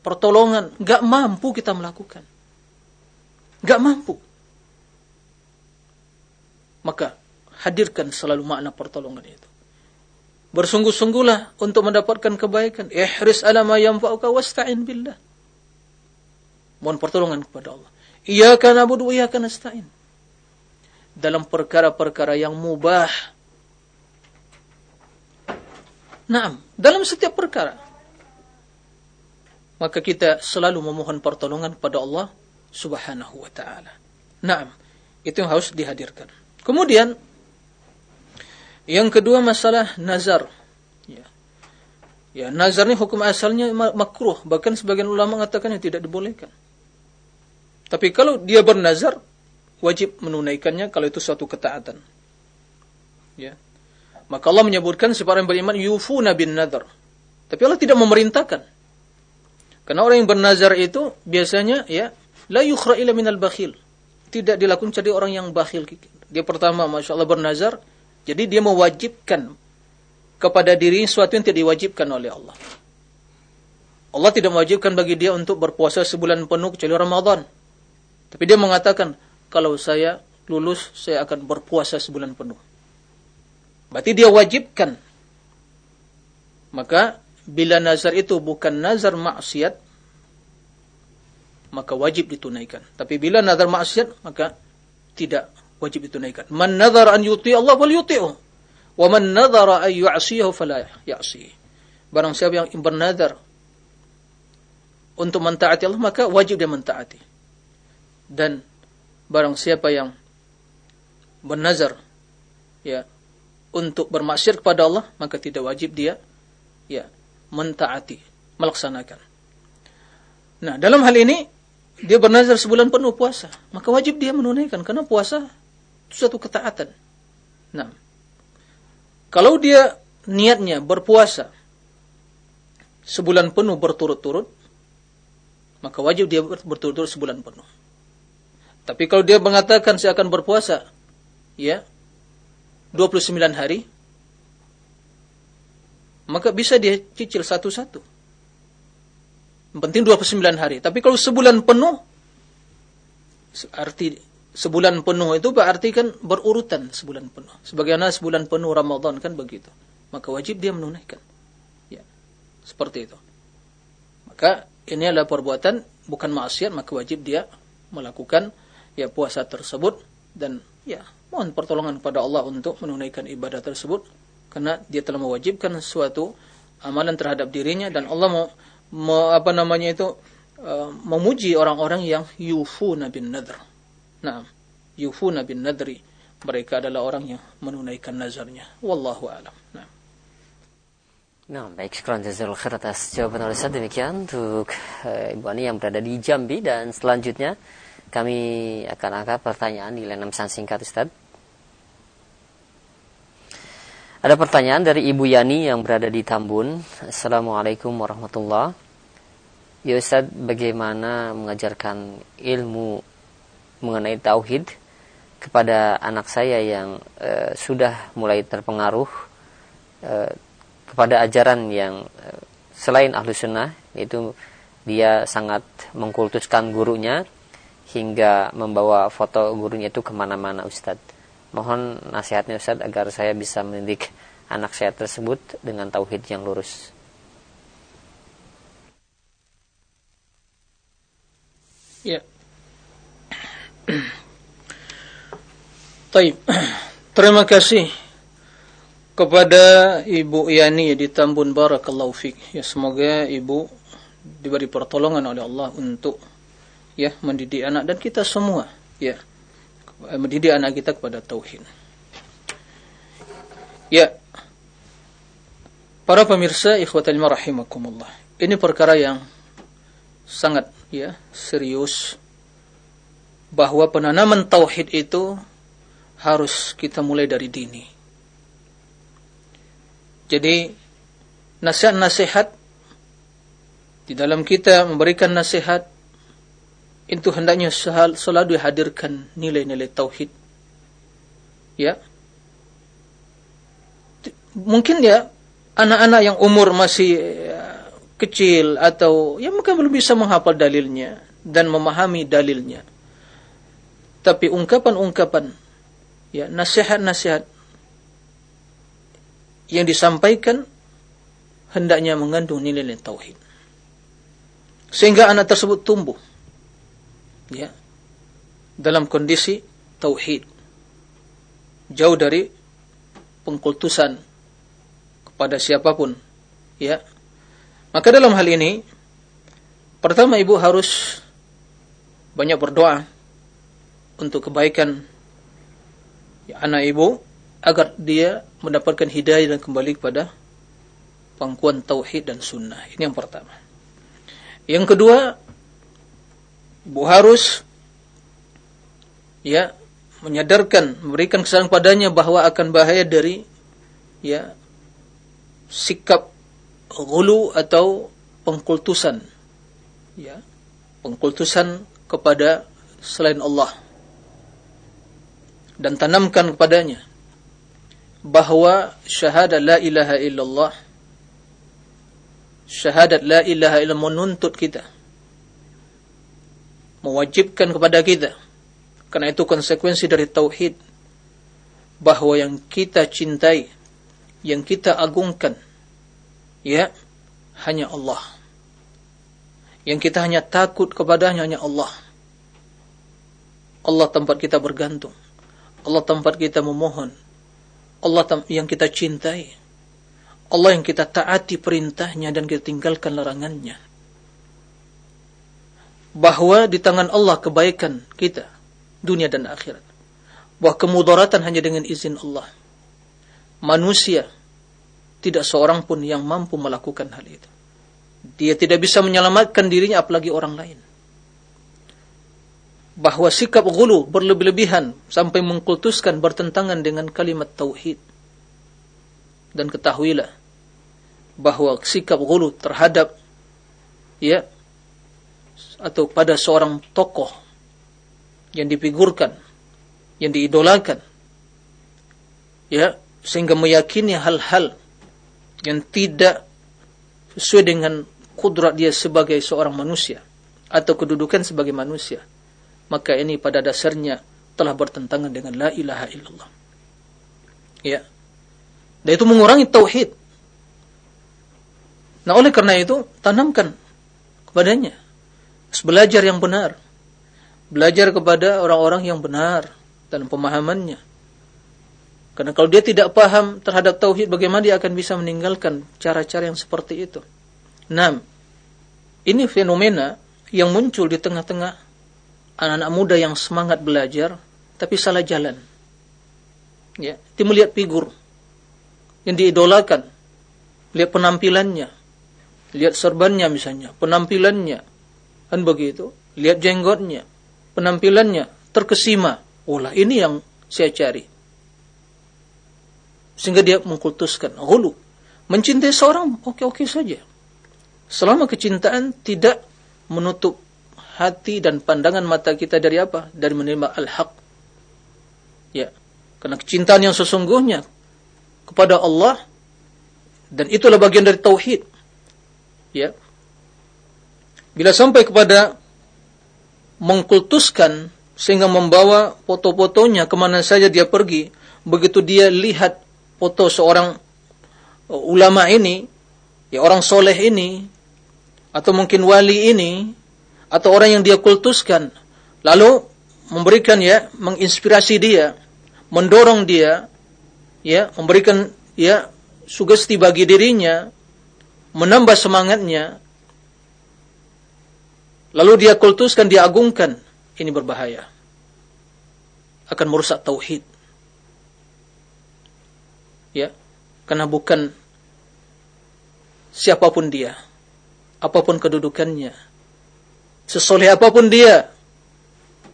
pertolongan, gak mampu kita melakukan. Gak mampu. Maka hadirkan selalu makna pertolongan itu. Bersungguh-sungguhlah untuk mendapatkan kebaikan. Ihris ala ma yanfa'uka wasta'in billah. Mohon pertolongan kepada Allah. Iyyaka na'budu wa iyyaka nasta'in. Dalam perkara-perkara yang mubah. Naam, dalam setiap perkara. Maka kita selalu memohon pertolongan kepada Allah Subhanahu wa taala. Naam, itu yang harus dihadirkan. Kemudian yang kedua masalah nazar. Ya. Ya, nazar ini hukum asalnya makruh, bahkan sebagian ulama mengatakannya tidak dibolehkan. Tapi kalau dia bernazar, wajib menunaikannya kalau itu suatu ketaatan. Ya. Maka Allah menyebutkan para yang beriman yufuna bin nazar. Tapi Allah tidak memerintahkan. Karena orang yang bernazar itu biasanya ya la yukhra ila minal bakhil. Tidak dilakukan jadi orang yang bakhil. Dia pertama Masya Allah bernazar, jadi dia mewajibkan kepada diri sesuatu yang tidak diwajibkan oleh Allah. Allah tidak mewajibkan bagi dia untuk berpuasa sebulan penuh kecuali Ramadan. Tapi dia mengatakan, kalau saya lulus, saya akan berpuasa sebulan penuh. Berarti dia wajibkan. Maka, bila nazar itu bukan nazar maksiat, maka wajib ditunaikan. Tapi bila nazar maksiat, maka tidak wajib ditunaikan. Man nadhara an yuti Allah wal yuti'u. Wa man nadhara an yu'asiyahu fala ya'si. Barang siapa yang bernazar untuk mentaati Allah maka wajib dia mentaati. Dan barang siapa yang bernazar ya untuk bermaksiat kepada Allah maka tidak wajib dia ya mentaati melaksanakan. Nah, dalam hal ini dia bernazar sebulan penuh puasa, maka wajib dia menunaikan karena puasa itu satu ketaatan. Nah, kalau dia niatnya berpuasa sebulan penuh berturut-turut, maka wajib dia berturut-turut sebulan penuh. Tapi kalau dia mengatakan saya akan berpuasa, ya, 29 hari, maka bisa dia cicil satu-satu. Penting 29 hari. Tapi kalau sebulan penuh, arti sebulan penuh itu berarti kan berurutan sebulan penuh. Sebagaimana sebulan penuh Ramadan kan begitu. Maka wajib dia menunaikan. Ya, seperti itu. Maka ini adalah perbuatan bukan maksiat, maka wajib dia melakukan ya puasa tersebut dan ya mohon pertolongan kepada Allah untuk menunaikan ibadah tersebut karena dia telah mewajibkan suatu amalan terhadap dirinya dan Allah mau me, apa namanya itu uh, memuji orang-orang yang yufuna bin nadr. Nah, yufuna bin nadri. Mereka adalah orang yang menunaikan nazarnya. Wallahu a'lam. Nah. Nah, baik, syukur jazakallahu khair atas jawaban oleh saya demikian untuk uh, Ibu Ani yang berada di Jambi dan selanjutnya kami akan angkat pertanyaan di layanan pesan singkat Ustaz. Ada pertanyaan dari Ibu Yani yang berada di Tambun. Assalamualaikum warahmatullahi Ya Ustaz, bagaimana mengajarkan ilmu mengenai tauhid kepada anak saya yang uh, sudah mulai terpengaruh uh, kepada ajaran yang uh, selain ahlu sunnah, yaitu dia sangat mengkultuskan gurunya hingga membawa foto gurunya itu ke mana-mana Ustadz. Mohon nasihatnya Ustadz agar saya bisa mendidik anak saya tersebut dengan tauhid yang lurus. Ya. Taib. Terima kasih kepada Ibu Yani di Tambun Barakallahu Fik. Ya semoga Ibu diberi pertolongan oleh Allah untuk ya mendidik anak dan kita semua ya mendidik anak kita kepada tauhid. Ya. Para pemirsa ikhwatal rahimakumullah. Ini perkara yang sangat ya serius bahwa penanaman tauhid itu harus kita mulai dari dini. Jadi nasihat-nasihat di dalam kita memberikan nasihat itu hendaknya selalu dihadirkan nilai-nilai tauhid. Ya. Mungkin ya anak-anak yang umur masih kecil atau ya mungkin belum bisa menghafal dalilnya dan memahami dalilnya. Tapi ungkapan-ungkapan ya nasihat-nasihat yang disampaikan hendaknya mengandung nilai-nilai tauhid. Sehingga anak tersebut tumbuh ya dalam kondisi tauhid. Jauh dari pengkultusan kepada siapa pun ya maka dalam hal ini, pertama ibu harus banyak berdoa untuk kebaikan ya, anak ibu agar dia mendapatkan hidayah dan kembali kepada pangkuan tauhid dan sunnah. Ini yang pertama. Yang kedua, ibu harus ya menyadarkan, memberikan kesadaran padanya bahwa akan bahaya dari ya sikap gulu atau pengkultusan ya pengkultusan kepada selain Allah dan tanamkan kepadanya bahwa syahadat la ilaha illallah syahadat la ilaha illallah menuntut kita mewajibkan kepada kita karena itu konsekuensi dari tauhid bahwa yang kita cintai yang kita agungkan ya hanya Allah. Yang kita hanya takut kepadanya hanya Allah. Allah tempat kita bergantung. Allah tempat kita memohon. Allah yang kita cintai. Allah yang kita taati perintahnya dan kita tinggalkan larangannya. Bahwa di tangan Allah kebaikan kita, dunia dan akhirat. Bahwa kemudaratan hanya dengan izin Allah. Manusia, tidak seorang pun yang mampu melakukan hal itu. Dia tidak bisa menyelamatkan dirinya apalagi orang lain bahwa sikap gulu berlebih-lebihan sampai mengkultuskan bertentangan dengan kalimat tauhid. Dan ketahuilah bahwa sikap gulu terhadap ya atau pada seorang tokoh yang dipigurkan, yang diidolakan ya sehingga meyakini hal-hal yang tidak sesuai dengan kudrat dia sebagai seorang manusia atau kedudukan sebagai manusia maka ini pada dasarnya telah bertentangan dengan la ilaha illallah. Ya. Dan itu mengurangi tauhid. Nah, oleh karena itu tanamkan kepadanya belajar yang benar. Belajar kepada orang-orang yang benar dalam pemahamannya. Karena kalau dia tidak paham terhadap tauhid, bagaimana dia akan bisa meninggalkan cara-cara yang seperti itu? Nah, ini fenomena yang muncul di tengah-tengah anak-anak muda yang semangat belajar tapi salah jalan. Ya, dia melihat figur yang diidolakan, lihat penampilannya, lihat serbannya misalnya, penampilannya, kan begitu, lihat jenggotnya, penampilannya terkesima. Olah ini yang saya cari. Sehingga dia mengkultuskan hulu. Mencintai seorang oke-oke saja. Selama kecintaan tidak menutup hati dan pandangan mata kita dari apa? Dari menerima al-haq. Ya. Karena kecintaan yang sesungguhnya kepada Allah dan itulah bagian dari tauhid. Ya. Bila sampai kepada mengkultuskan sehingga membawa foto-fotonya ke mana saja dia pergi, begitu dia lihat foto seorang ulama ini, ya orang soleh ini, atau mungkin wali ini, atau orang yang dia kultuskan lalu memberikan ya menginspirasi dia mendorong dia ya memberikan ya sugesti bagi dirinya menambah semangatnya lalu dia kultuskan dia agungkan ini berbahaya akan merusak tauhid ya karena bukan siapa pun dia apa pun kedudukannya Sesoleh apa pun dia,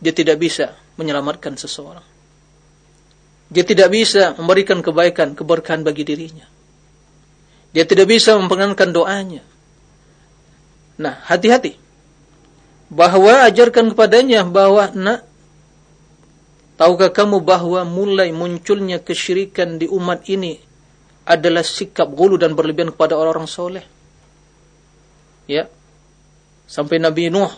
dia tidak bisa menyelamatkan seseorang. Dia tidak bisa memberikan kebaikan, keberkahan bagi dirinya. Dia tidak bisa memperkenankan doanya. Nah, hati-hati. Bahwa ajarkan kepadanya bahwa, nak, tahukah kamu bahwa mulai munculnya kesyirikan di umat ini adalah sikap gulu dan berlebihan kepada orang-orang soleh. Ya, sampai Nabi Nuh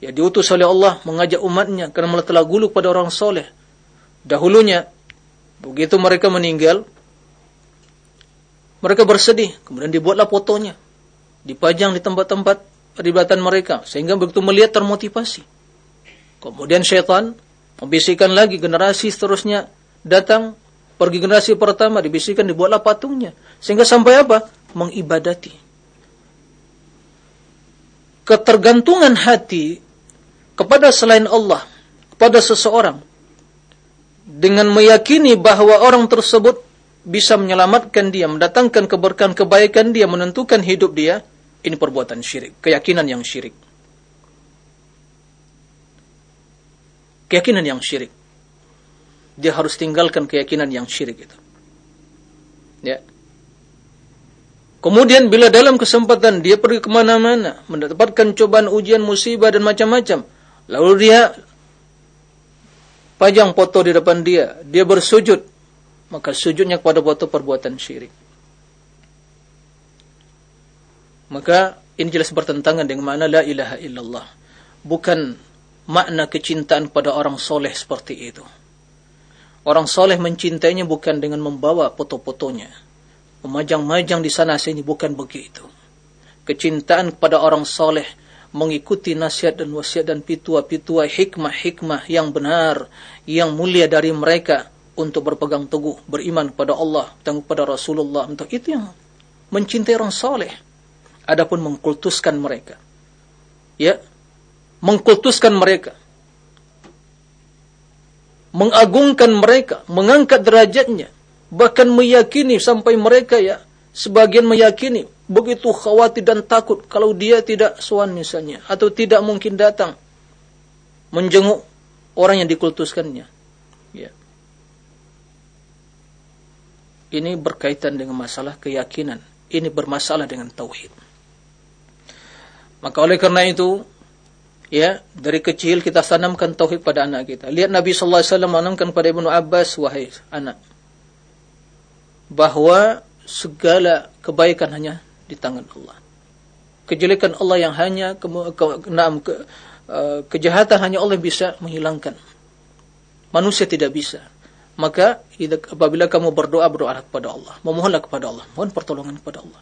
ya diutus oleh Allah mengajak umatnya karena mereka telah gulu pada orang soleh. Dahulunya begitu mereka meninggal mereka bersedih. Kemudian dibuatlah fotonya dipajang di tempat-tempat peribatan mereka sehingga begitu melihat termotivasi. Kemudian syaitan membisikkan lagi generasi seterusnya datang pergi generasi pertama dibisikkan dibuatlah patungnya. Sehingga sampai apa? Mengibadati. Ketergantungan hati kepada selain Allah, kepada seseorang, dengan meyakini bahwa orang tersebut bisa menyelamatkan dia, mendatangkan keberkahan kebaikan dia, menentukan hidup dia, ini perbuatan syirik, keyakinan yang syirik. Keyakinan yang syirik. Dia harus tinggalkan keyakinan yang syirik itu. Ya. Kemudian bila dalam kesempatan dia pergi ke mana-mana, mendapatkan cobaan ujian, musibah dan macam-macam, lalu dia pajang foto di depan dia, dia bersujud, maka sujudnya kepada foto perbuatan syirik. Maka ini jelas bertentangan dengan makna la ilaha illallah. Bukan makna kecintaan kepada orang soleh seperti itu. Orang soleh mencintainya bukan dengan membawa foto-fotonya memajang-majang di sana sini bukan begitu. Kecintaan kepada orang soleh mengikuti nasihat dan wasiat dan pitua-pitua hikmah-hikmah yang benar, yang mulia dari mereka untuk berpegang teguh, beriman kepada Allah dan kepada Rasulullah. Itu yang mencintai orang soleh. Adapun mengkultuskan mereka. Ya, mengkultuskan mereka. Mengagungkan mereka, mengangkat derajatnya, bahkan meyakini sampai mereka ya. Sebagian meyakini begitu khawatir dan takut kalau dia tidak sowan misalnya atau tidak mungkin datang menjenguk orang yang dikultuskannya. Ya. Ini berkaitan dengan masalah keyakinan. Ini bermasalah dengan tauhid maka oleh karena itu ya dari kecil kita tanamkan tauhid pada anak kita lihat Nabi sallallahu alaihi wasallam menanamkan pada Ibnu Abbas wahai anak bahwa segala kebaikan hanya di tangan Allah. Kejelekan Allah yang hanya ke, ke, ke, uh, kejahatan hanya Allah bisa menghilangkan. Manusia tidak bisa. Maka apabila kamu berdoa berdoa kepada Allah, memohonlah kepada Allah, mohon pertolongan kepada Allah.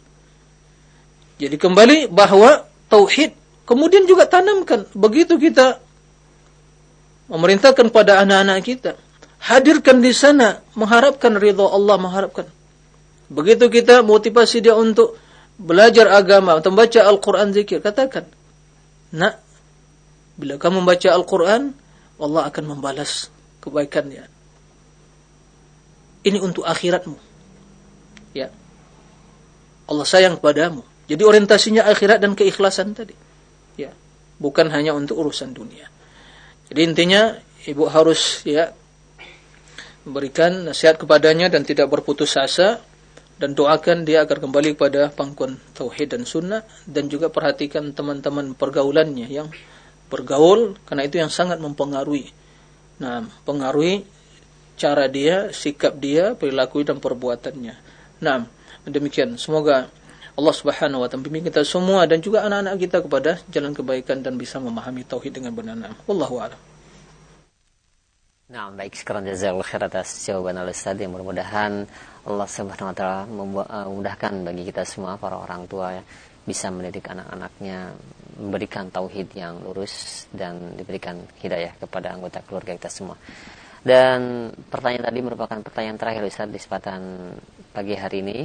Jadi kembali bahwa tauhid kemudian juga tanamkan begitu kita memerintahkan pada anak-anak kita hadirkan di sana mengharapkan ridha Allah mengharapkan Begitu kita motivasi dia untuk belajar agama, atau membaca Al-Quran zikir, katakan, nak, bila kamu membaca Al-Quran, Allah akan membalas kebaikannya. Ini untuk akhiratmu. Ya. Allah sayang padamu. Jadi orientasinya akhirat dan keikhlasan tadi. Ya. Bukan hanya untuk urusan dunia. Jadi intinya ibu harus ya memberikan nasihat kepadanya dan tidak berputus asa dan doakan dia agar kembali kepada pangkuan tauhid dan sunnah dan juga perhatikan teman-teman pergaulannya yang bergaul karena itu yang sangat mempengaruhi. Nah, pengaruhi cara dia, sikap dia, perilaku dan perbuatannya. Nah, demikian. Semoga Allah Subhanahu wa taala membimbing kita semua dan juga anak-anak kita kepada jalan kebaikan dan bisa memahami tauhid dengan benar. Wallahu a'lam. Nah, baik sekarang jazakallahu khair atas jawaban Al-Ustaz yang mudah-mudahan Allah Subhanahu wa taala eh, memudahkan bagi kita semua para orang tua ya, bisa mendidik anak-anaknya memberikan tauhid yang lurus dan diberikan hidayah kepada anggota keluarga kita semua. Dan pertanyaan tadi merupakan pertanyaan terakhir Ustaz di kesempatan pagi hari ini.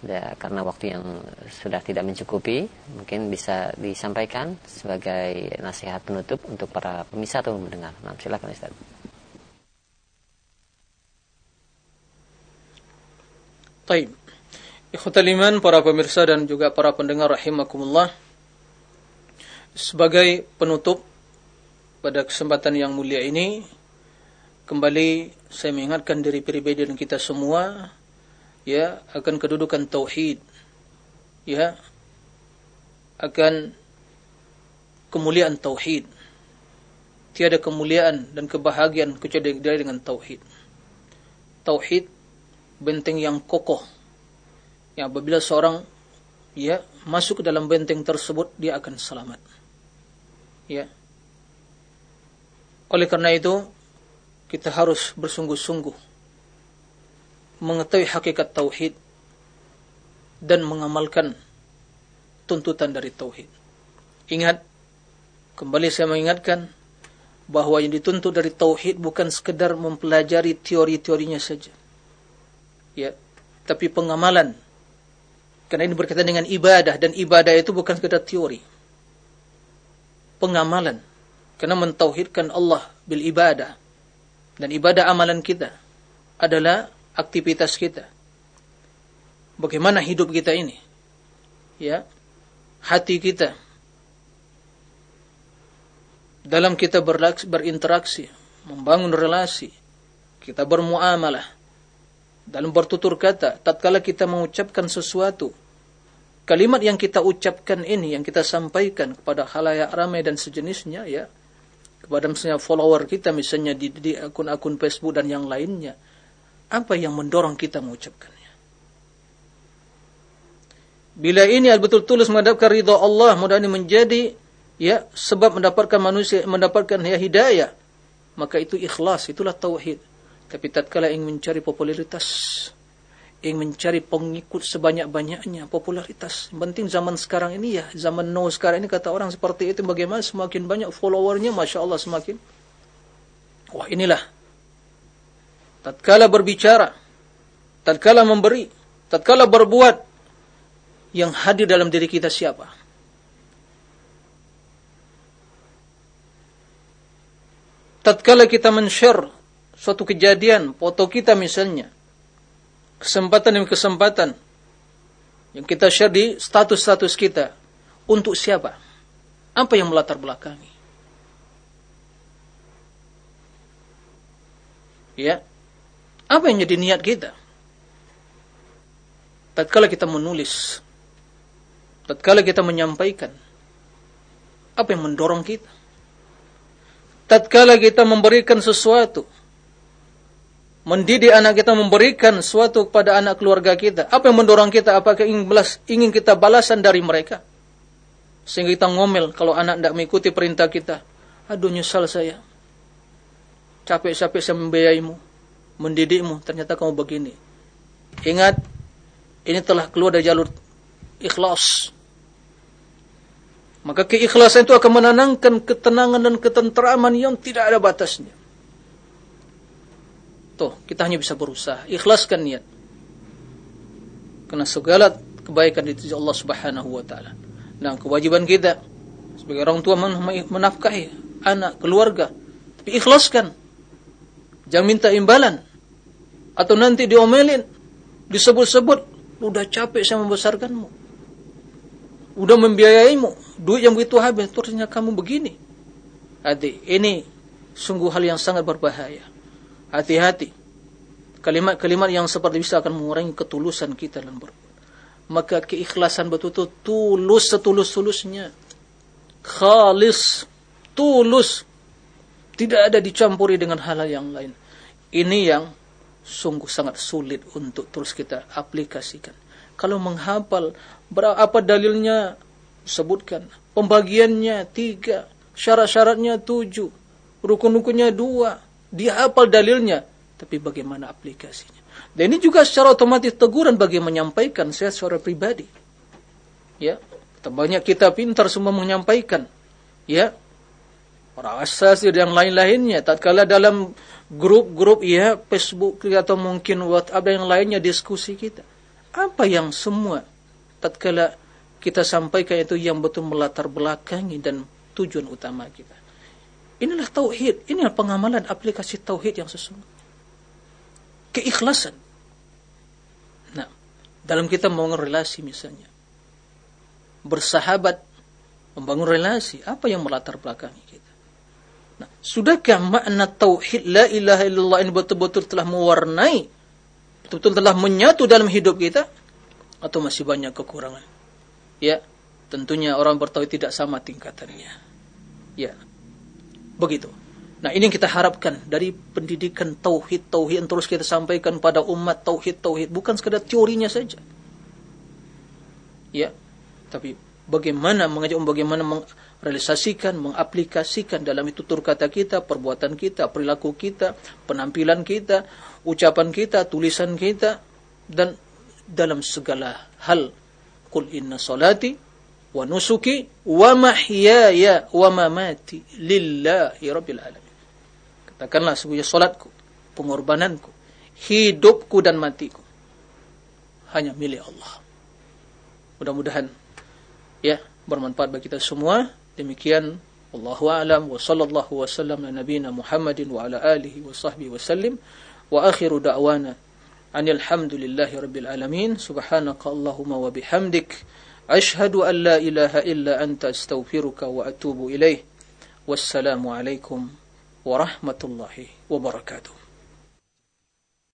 Ya, karena waktu yang sudah tidak mencukupi, mungkin bisa disampaikan sebagai nasihat penutup untuk para pemirsa atau mendengar. Nah, silakan Ustaz. Taib. Ikhwatal iman, para pemirsa dan juga para pendengar rahimakumullah. Sebagai penutup pada kesempatan yang mulia ini, kembali saya mengingatkan diri pribadi dan kita semua ya akan kedudukan tauhid ya akan kemuliaan tauhid tiada kemuliaan dan kebahagiaan kecuali dengan tauhid tauhid benteng yang kokoh. Ya, apabila seorang ya masuk ke dalam benteng tersebut dia akan selamat. Ya. Oleh karena itu kita harus bersungguh-sungguh mengetahui hakikat tauhid dan mengamalkan tuntutan dari tauhid. Ingat, kembali saya mengingatkan bahwa yang dituntut dari tauhid bukan sekedar mempelajari teori-teorinya saja. Ya tapi pengamalan. Karena ini berkaitan dengan ibadah dan ibadah itu bukan sekedar teori. Pengamalan. Karena mentauhidkan Allah bil ibadah. Dan ibadah amalan kita adalah aktivitas kita. Bagaimana hidup kita ini? Ya hati kita. Dalam kita berinteraksi membangun relasi kita bermuamalah. Dalam bertutur kata, tatkala kita mengucapkan sesuatu, kalimat yang kita ucapkan ini, yang kita sampaikan kepada halayak ramai dan sejenisnya, ya, kepada misalnya follower kita, misalnya di, di akun-akun Facebook dan yang lainnya, apa yang mendorong kita mengucapkannya? Bila ini betul tulus menghadapkan ridha Allah, mudah ini menjadi ya sebab mendapatkan manusia mendapatkan ya hidayah, maka itu ikhlas, itulah tauhid. Tapi tatkala ingin mencari popularitas, ingin mencari pengikut sebanyak-banyaknya, popularitas. Penting zaman sekarang ini ya, zaman now sekarang ini kata orang seperti itu bagaimana semakin banyak followernya, Masya Allah semakin. Wah inilah. Tatkala berbicara, tatkala memberi, tatkala berbuat, yang hadir dalam diri kita siapa? Tatkala kita men-share suatu kejadian, foto kita misalnya, kesempatan demi kesempatan yang kita share di status-status kita untuk siapa? Apa yang melatar belakangi? Ya. Apa yang jadi niat kita? Tatkala kita menulis, tatkala kita menyampaikan, apa yang mendorong kita? Tatkala kita memberikan sesuatu, mendidik anak kita memberikan sesuatu kepada anak keluarga kita. Apa yang mendorong kita? Apakah ingin, balas, ingin kita balasan dari mereka? Sehingga kita ngomel kalau anak tidak mengikuti perintah kita. Aduh nyesal saya. Capek-capek saya membiayaimu. Mendidikmu. Ternyata kamu begini. Ingat. Ini telah keluar dari jalur ikhlas. Maka keikhlasan itu akan menenangkan ketenangan dan ketenteraman yang tidak ada batasnya. Tuh, kita hanya bisa berusaha. Ikhlaskan niat. Karena segala kebaikan itu Allah Subhanahu wa taala. Nah, kewajiban kita sebagai orang tua menafkahi anak, keluarga. Tapi ikhlaskan. Jangan minta imbalan. Atau nanti diomelin, disebut-sebut, udah capek saya membesarkanmu. Udah membiayaimu, duit yang begitu habis, terusnya kamu begini. Adik, ini sungguh hal yang sangat berbahaya. Hati-hati. Kalimat-kalimat yang seperti bisa akan mengurangi ketulusan kita dalam berbuat. Maka keikhlasan betul-betul tulus setulus-tulusnya. Khalis. Tulus. Tidak ada dicampuri dengan hal, -hal yang lain. Ini yang sungguh sangat sulit untuk terus kita aplikasikan. Kalau menghafal berapa dalilnya sebutkan. Pembagiannya tiga. Syarat-syaratnya tujuh. Rukun-rukunnya dua dia hafal dalilnya, tapi bagaimana aplikasinya? Dan ini juga secara otomatis teguran bagi menyampaikan saya secara pribadi. Ya, banyak kita pintar semua menyampaikan. Ya, orang asas dan yang lain-lainnya. Tatkala dalam grup-grup ya Facebook atau mungkin WhatsApp dan yang lainnya diskusi kita. Apa yang semua tatkala kita sampaikan itu yang betul melatar belakangi dan tujuan utama kita. Inilah tauhid, inilah pengamalan aplikasi tauhid yang sesungguhnya. Keikhlasan. Nah, dalam kita membangun relasi misalnya. Bersahabat, membangun relasi, apa yang melatar belakangi? Nah, sudahkah makna tauhid la ilaha illallah ini betul-betul telah mewarnai, betul-betul telah menyatu dalam hidup kita? Atau masih banyak kekurangan? Ya, tentunya orang bertauhid tidak sama tingkatannya. Ya, Begitu. Nah ini yang kita harapkan dari pendidikan tauhid tauhid yang terus kita sampaikan pada umat tauhid tauhid bukan sekedar teorinya saja. Ya, tapi bagaimana mengajak bagaimana merealisasikan, mengaplikasikan dalam itu tur kata kita, perbuatan kita, perilaku kita, penampilan kita, ucapan kita, tulisan kita dan dalam segala hal. Qul inna salati wa nusuki wa mahyaya wa mamati lillahi rabbil alamin. Katakanlah sebuah salatku, pengorbananku, hidupku dan matiku hanya milik Allah. Mudah-mudahan ya bermanfaat bagi kita semua. Demikian Allahu a'lam wa sallallahu wa sallam ala nabiyyina Muhammadin wa ala alihi wa sahbihi wa sallim wa akhiru da'wana anil hamdulillahi rabbil alamin subhanaka allahumma wa bihamdik أشهد أن لا إله إلا أنت أستغفرك وأتوب إليه والسلام عليكم ورحمة الله وبركاته